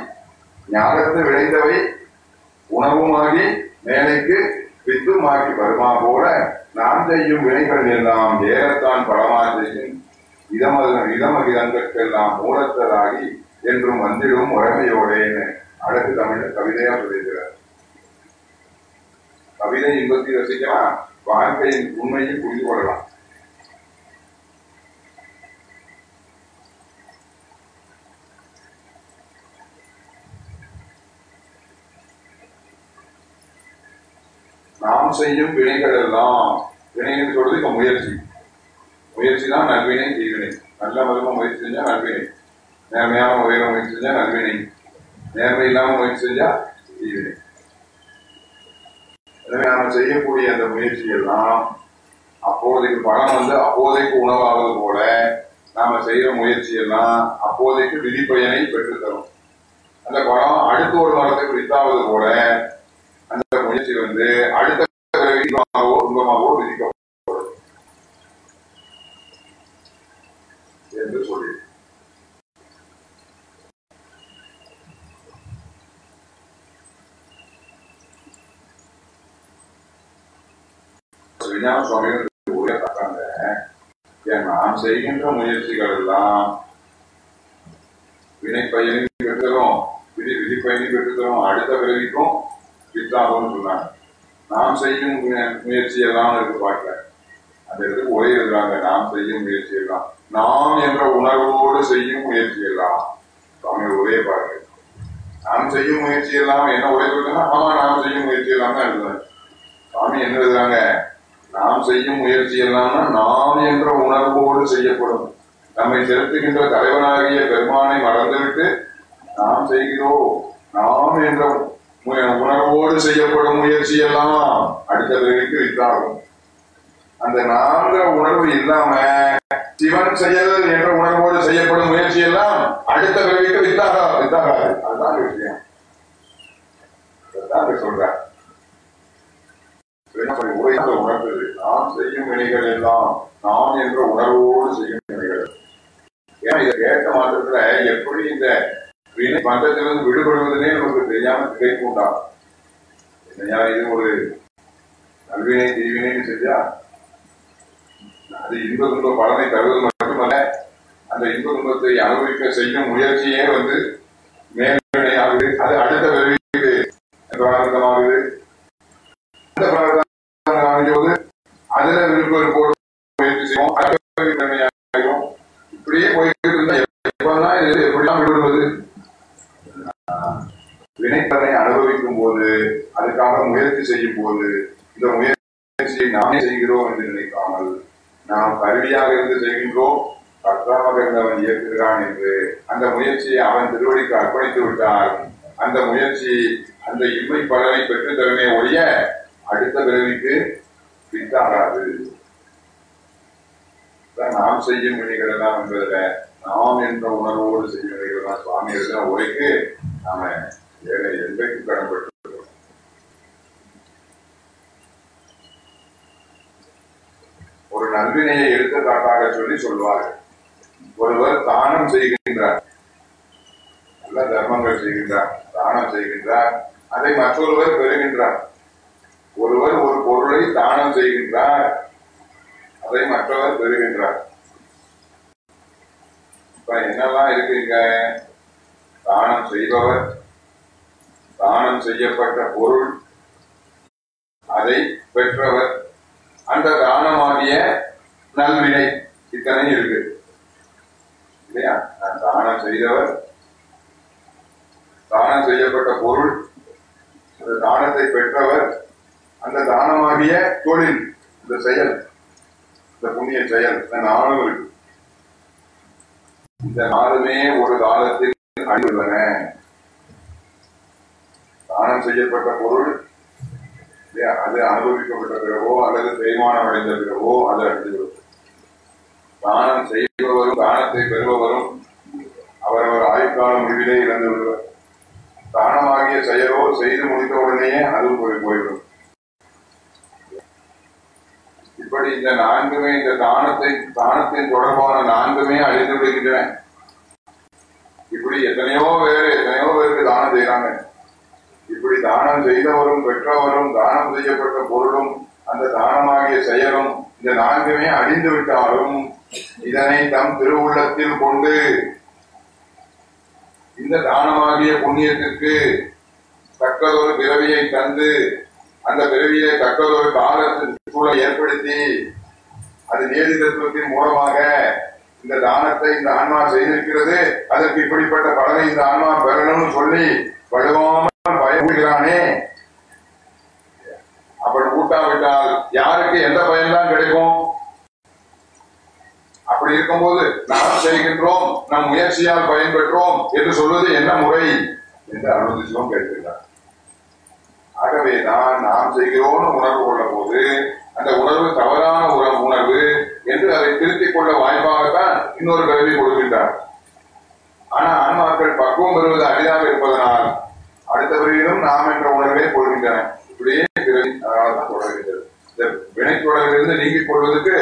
ஞானத்து விளைந்தவை உணவுமாகி மேலைக்கு வித்துமாகி. வருமா போல நாம் செய்யும் வினைகள் எல்லாம் ஏறத்தான் பலமா இதமது இதமகிதங்கற்கெல்லாம் மூலத்தராகி என்றும் வந்திடும் உறமையோடேன்னு அழகு தமிழ் கவிதையா சொல்லியிருக்கிறார். கவிதை இன்பத்தை ரசிக்கலாம் வாழ்க்கையின் உண்மையை புரிந்து கொள்ளலாம். நாம் செய்யும் வினைகள் எல்லாம் வினைகள் சொல்றது இப்ப முயற்சி. முயற்சி தான் நல்வினை தீவினை. நல்ல மரும முயற்சி செஞ்சா நல்வினை. நேர்மையான உயர முயற்சி செஞ்சா நல்வினை. நேர்மை இல்லாம முயற்சி செஞ்சா எனவே நாம செய்யக்கூடிய அந்த முயற்சி எல்லாம் அப்போதைக்கு பணம் வந்து அப்போதைக்கு உணவாவது போல நாம செய்யற முயற்சி எல்லாம் அப்போதைக்கு விதிப்பயனை பெற்றுத்தரும். அந்த பணம் அடுத்த ஒரு மரத்துக்கு வித்தாவது போல அந்த முயற்சி வந்து அடுத்த இன்பமாகவோ துன்பமாகவோ விதிக்கப்படும் என்று சொல்லி விஞ்ஞான சுவாமிகள் ஒரே பார்த்தாங்க ஏன் நாம் செய்கின்ற முயற்சிகள் எல்லாம் வினை வினைப்பயனை பெற்றுதரும் விதி விதி விதிப்பயனை பெற்றுதரும் அடுத்த பிறவிக்கும் வித்தாகும்னு சொன்னாங்க. நாம் செய்யும் முயற்சி எல்லாம் இருக்கு பாட்டுல அந்த இடத்துக்கு ஒரே எழுதுறாங்க நாம் செய்யும் முயற்சி எல்லாம் நாம் என்ற உணர்வோடு செய்யும் முயற்சி எல்லாம். சுவாமி ஒரே பாருங்க நாம் செய்யும் முயற்சி எல்லாம் என்ன ஒரே சொல்லுங்க ஆமா நாம் செய்யும் முயற்சி எல்லாம் தான் எழுதுறாங்க சுவாமி என்ன எழுதுறாங்க? நாம் செய்யும் முயற்சி எல்லாமே நாம் என்ற உணர்வோடு செய்யப்படும். நம்மை செலுத்துகின்ற தலைவனாகிய பெருமானை மறந்துவிட்டு நாம் செய்கிறோம் நாம் என்ற உணர்வோடு செய்யப்படும் முயற்சி எல்லாம் அடுத்த பிறகு வித்தாகும் அந்த நான்கிற உணர்வு இல்லாம சிவன் செயல் என்ற உணர்வோடு செய்யப்படும் முயற்சி எல்லாம் அடுத்த பிறவிக்கு வித்தாகா வித்தாகாது அதுதான் விஷயம் அதுதான் இங்க நாம் வினைகள் எல்லாம் நான் என்ற உணர்வோடு செய்யும் வினைகள் ஏன்னா இதை கேட்ட மாத்திரத்துல எப்படி இந்த வினை பந்தத்திலிருந்து விடுபடுவதுனே நமக்கு தெரியாம கிடைக்கும்டா என்னையா இது ஒரு நல்வினை தீவினைன்னு செஞ்சா அது இன்ப துன்ப பலனை தருவது மட்டுமல்ல அந்த இன்ப துன்பத்தை அனுபவிக்க செய்யும் முயற்சியே வந்து மேல் ஆகுது அது அடுத்த பிறவிக்கு பிராரத்தமாகுது அந்த பிராரத்தம் ஆகும்போது அதுல விருப்பம் போட முயற்சி செய்வோம் அடுத்த பிறவி நன்மையாகும் இப்படியே போய்கிட்டு இருந்தா எப்பதான் இது எப்படிலாம் விடுவது வினைப்பலனை அனுபவிக்கும் போது அதுக்காக முயற்சி செய்யும் போது இந்த முயற்சியை நாமே செய்கிறோம் என்று நினைக்காமல் நாம் கருவியாக இருந்து செய்கின்றோம். கர்த்தாவாக இருந்தவன் இயக்குகிறான் என்று. அந்த முயற்சியை அவன் திருவடிக்கு அர்ப்பணித்து விட்டால் அந்த முயற்சி அந்த இன்மை பலனை பெற்று தருமே ஒழிய அடுத்த பிறவிக்கு பித்தாகாது நாம் செய்யும் வினைகள் எல்லாம் என்பதில் நாம் என்ற உணர்வோடு செய்யும் வினைகள் தான் சுவாமி எழுதின உரைக்கு நாம ஏழை எல்லைக்கு கடன்பட்டு ஒரு எடுத்துக்காட்டாக சொல்லி சொல்வார்கள். ஒருவர் தானம் செய்கின்றார். நல்ல தர்மங்கள் செய்கின்றார் தானம் செய்கின்றார் அதை மற்றொருவர் பெறுகின்றார். ஒருவர் ஒரு பொருளை தானம் செய்கின்றார் அதை மற்றவர் பெறுகின்றார். இப்ப என்னெல்லாம் இருக்குங்க? தானம் செய்பவர் தானம் செய்யப்பட்ட பொருள் அதை பெற்றவர். அந்த தானமாகிய நல்வினை இத்தனை இருக்கு. இல்லையா? நான் தானம் செய்தவர். தானம் செய்யப்பட்ட பொருள் அந்த தானத்தை பெற்றவர் அந்த தானமாகிய தொழில் இந்த செயல் இந்த புண்ணிய செயல் இந்த நாளும் இருக்கு. இந்த நாளுமே ஒரு காலத்தில் அழிவுள்ளன தானம் செய்யப்பட்ட பொருள் இல்லையா, அது அனுபவிக்கப்பட்ட பிறகோ அல்லது தேய்மானம் அடைந்த பிறகோ அது அழிந்துவிடும். தானம் செய்பவரும் தானத்தை பெறுபவரும் அவரவர் ஆயுட்காலம் முடிவிலே இறந்து விடுவர் தானமாகிய செயலோ செய்து முடித்தவுடனேயே உடனேயே போய் போய்விடும். இப்படி இந்த நான்குமே இந்த தானத்தை தானத்தின் தொடர்பான நான்குமே அழிந்து விடுகின்றன. இப்படி எத்தனையோ பேர் எத்தனையோ பேருக்கு தானம் செய்யறாங்க இப்படி தானம் செய்தவரும் பெற்றவரும் தானம் செய்யப்பட்ட பொருளும் அந்த தானமாகிய செயலும் இந்த நான்குமே அழிந்து விட்டாலும் இதனை தம் திருவுள்ளத்தில் கொண்டு இந்த தானமாகிய புண்ணியத்திற்கு தக்கதொரு பிறவியை தந்து அந்த பிறவியை தக்கதொரு காலத்தின் சூழலை ஏற்படுத்தி அது நேதி தத்துவத்தின் மூலமாக இந்த தானத்தை இந்த ஆன்மா செய்திருக்கிறது. அதற்கு இப்படிப்பட்ட பலனை இந்த ஆன்மா பெறணும்னு சொல்லி வலுவாமல் பயப்படுகிறானே அப்படி கூட்டாவிட்டால் யாருக்கு எந்த பயன்தான் கிடைக்கும்? அப்படி இருக்கும்போது நாம் செய்கின்றோம் நம் முயற்சியால் பயன்பெற்றோம் என்று சொல்வது என்ன முறை என்று அருள் சிவம் கேட்கிறார் ஆகவேதான் நாம் செய்கிறோம்னு உணர்வு கொள்ள போது அந்த உணர்வு தவறான உற உணர்வு என்று அதை திருத்திக் கொள்ள வாய்ப்பாகத்தான் இன்னொரு கருவி கொடுக்கின்றார். ஆனா ஆன்மாக்கள் பக்குவம் பெறுவது அரிதாக இருப்பதனால் அடுத்தவர்களிடம் நாம் என்ற உணர்வே கொள்கின்றன இப்படியே அதனால்தான் தொடர்கின்றது இந்த வினை தொடரிலிருந்து நீங்கிக் கொள்வதற்கு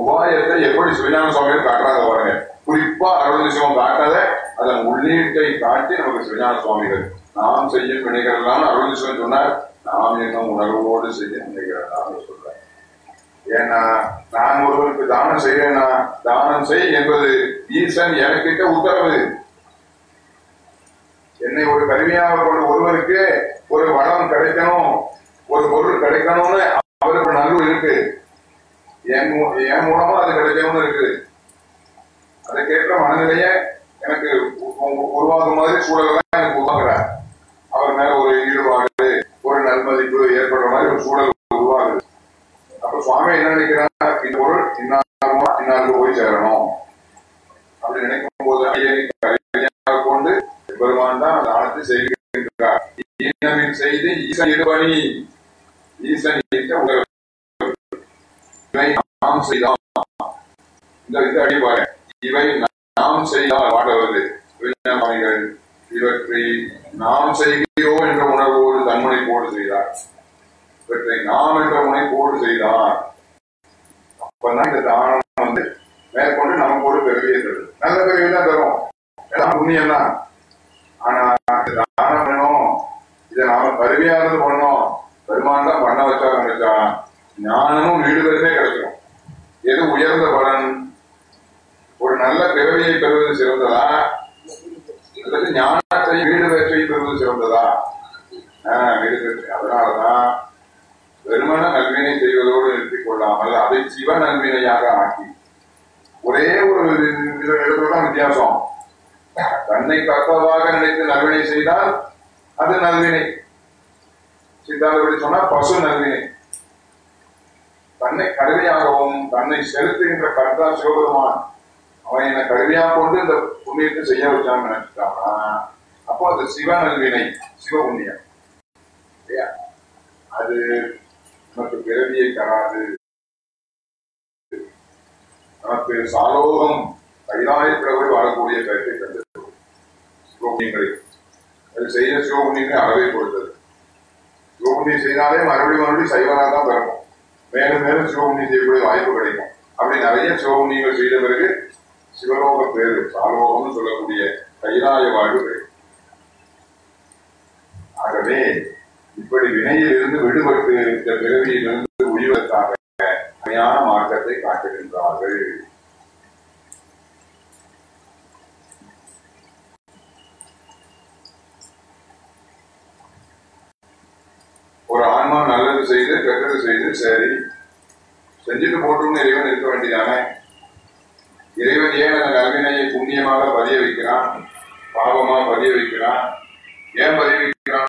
உபாயத்தை எப்படி சிவஞான சுவாமிகள் காட்டுறாங்க பாருங்க. குறிப்பா அருள் சிவம் காட்டாத அதன் உள்ளீட்டை காட்டி நமக்கு சிவஞான சுவாமிகள். நாம் செய்யும் வினைகள் எல்லாம் அருள் சிவன் சொன்னார். நாம் இன்னும் உணர்வோடு செய்ய வினைகள் எல்லாம் ஏன்னா நான் ஒருவருக்கு தானம் செய்யறேன்னா தானம் செய் என்பது ஈசன் எனக்கிட்ட உத்தரவு. என்னை ஒரு கருவியாக கொண்டு ஒருவருக்கு ஒரு வளம் கிடைக்கணும் ஒரு பொருள் கிடைக்கணும்னு அவருக்கு நல்லு இருக்கு. என் மூ- என் மூலமா அது கிடைக்கணும்னு இருக்கு அதுக்கேற்ற மனநிலைய எனக்கு உருவாகும் மாதிரி சூழலாம் எனக்கு உருவாக்குறார் அவர் மேல ஒரு ஈடுபாடு ஒரு நன்மதிப்பு ஏற்படுற மாதிரி ஒரு சூழல் உருவாகுது. அப்ப சுவாமி என்ன நினைக்கிறார்? இந்த பொருள் இன்னாருமா இன்னாருக்கு போய் சேரணும். அப்படி நினைக்கும் போது ஐயனை கொண்டு பெருமான் தான் அந்த செய்கின்றார். ஈனமின் செய்து ஈசன் இடுபணி. ஈசன் உங்கள் இவை நாம் செய்தால் இந்த இந்த இவை நாம் செய்தால் பாடுவது விஞ்ஞானிகள் இவற்றை நாம் செய்கிறோம் என்ற உணர்வோடு தன்முனைப்போடு செய்தார். இவற்றை நாம் என்ற முனைப்போடு செய்தார். அப்பதான் இந்த தானம் வந்து மேற்கொண்டு நமக்கு ஒரு பிறவியை நல்ல பிறவி தான் பெறும் எல்லாம் புண்ணியம் தான் ஆனா இந்த தானம் வேணும். இதை நாம கருவியா பண்ணோம். பெருமான் தான் பண்ண வச்சா நினைச்சா ஞானமும் வீடு கிடைக்கும். எது உயர்ந்த பலன்? ஒரு நல்ல பிறவியை பெறுவது சிறந்ததா? அல்லது ஞானத்தை வீடு பெற்றை பெறுவது சிறந்ததா? ஆஹ் வீடு பெற்று அதனாலதான் வெறுமன நல்வினை செய்வதோடு நிறுத்திக் கொள்ளாமல் அதை சிவ நன்மையாக ஆக்கி ஒரே ஒரு இடத்துலதான் வித்தியாசம். தன்னை கற்பதாக நினைத்து நல்வினை செய்தால் அது நல்வினை சித்தாந்தப்படி சொன்னா பசு நல்வினை தன்னை கருவியாகவும் தன்னை செலுத்துகின்ற கர்த்தா சிவபெருமான் அவன் என்னை கருவியா கொண்டு இந்த புண்ணியத்தை செய்ய வச்சான்னு நினைச்சிட்டான்னா அப்போ அது சிவ நல்வினை சிவ புண்ணியம் இல்லையா? அது நமக்கு பிறவியை தராது. நமக்கு சாலோகம் கைலாயப்பிரபு வரக்கூடிய கருத்தை தந்தது. சிவபுண்ணியங்களை. அது செய்த சிவபுண்ணியங்களை அளவை கொடுத்தது. சிவபுண்ணியம் செய்தாலே மறுபடியும் மறுபடியும் சைவனாக தான் பிறக்கும் மேலும் மேலும் சிவபுண்ணியம் செய்யக்கூடிய வாய்ப்பு கிடைக்கும். அப்படி நிறைய சிவபுண்ணியங்கள் செய்த பிறகு சிவலோக பேரு சாலோகம்னு சொல்லக்கூடிய கைலாய வாழ்வு கிடைக்கும். ஆகவே இப்படி வினையிலிருந்து விடுபட்டு இந்த பிறவியிலிருந்து உயிர்வதற்காக மார்க்கத்தை காட்டுகின்றார்கள். ஒரு ஆன்மா நல்லது செய்து கெட்டது செய்து சரி. செஞ்சுட்டு போட்டோம்னு இறைவன் இருக்க வேண்டியதானே? இறைவன் ஏன் அந்த நல்வினையை புண்ணியமாக பதிய வைக்கிறான்? பாவமா பதிய வைக்கிறான்? ஏன் பதிய வைக்கிறான்?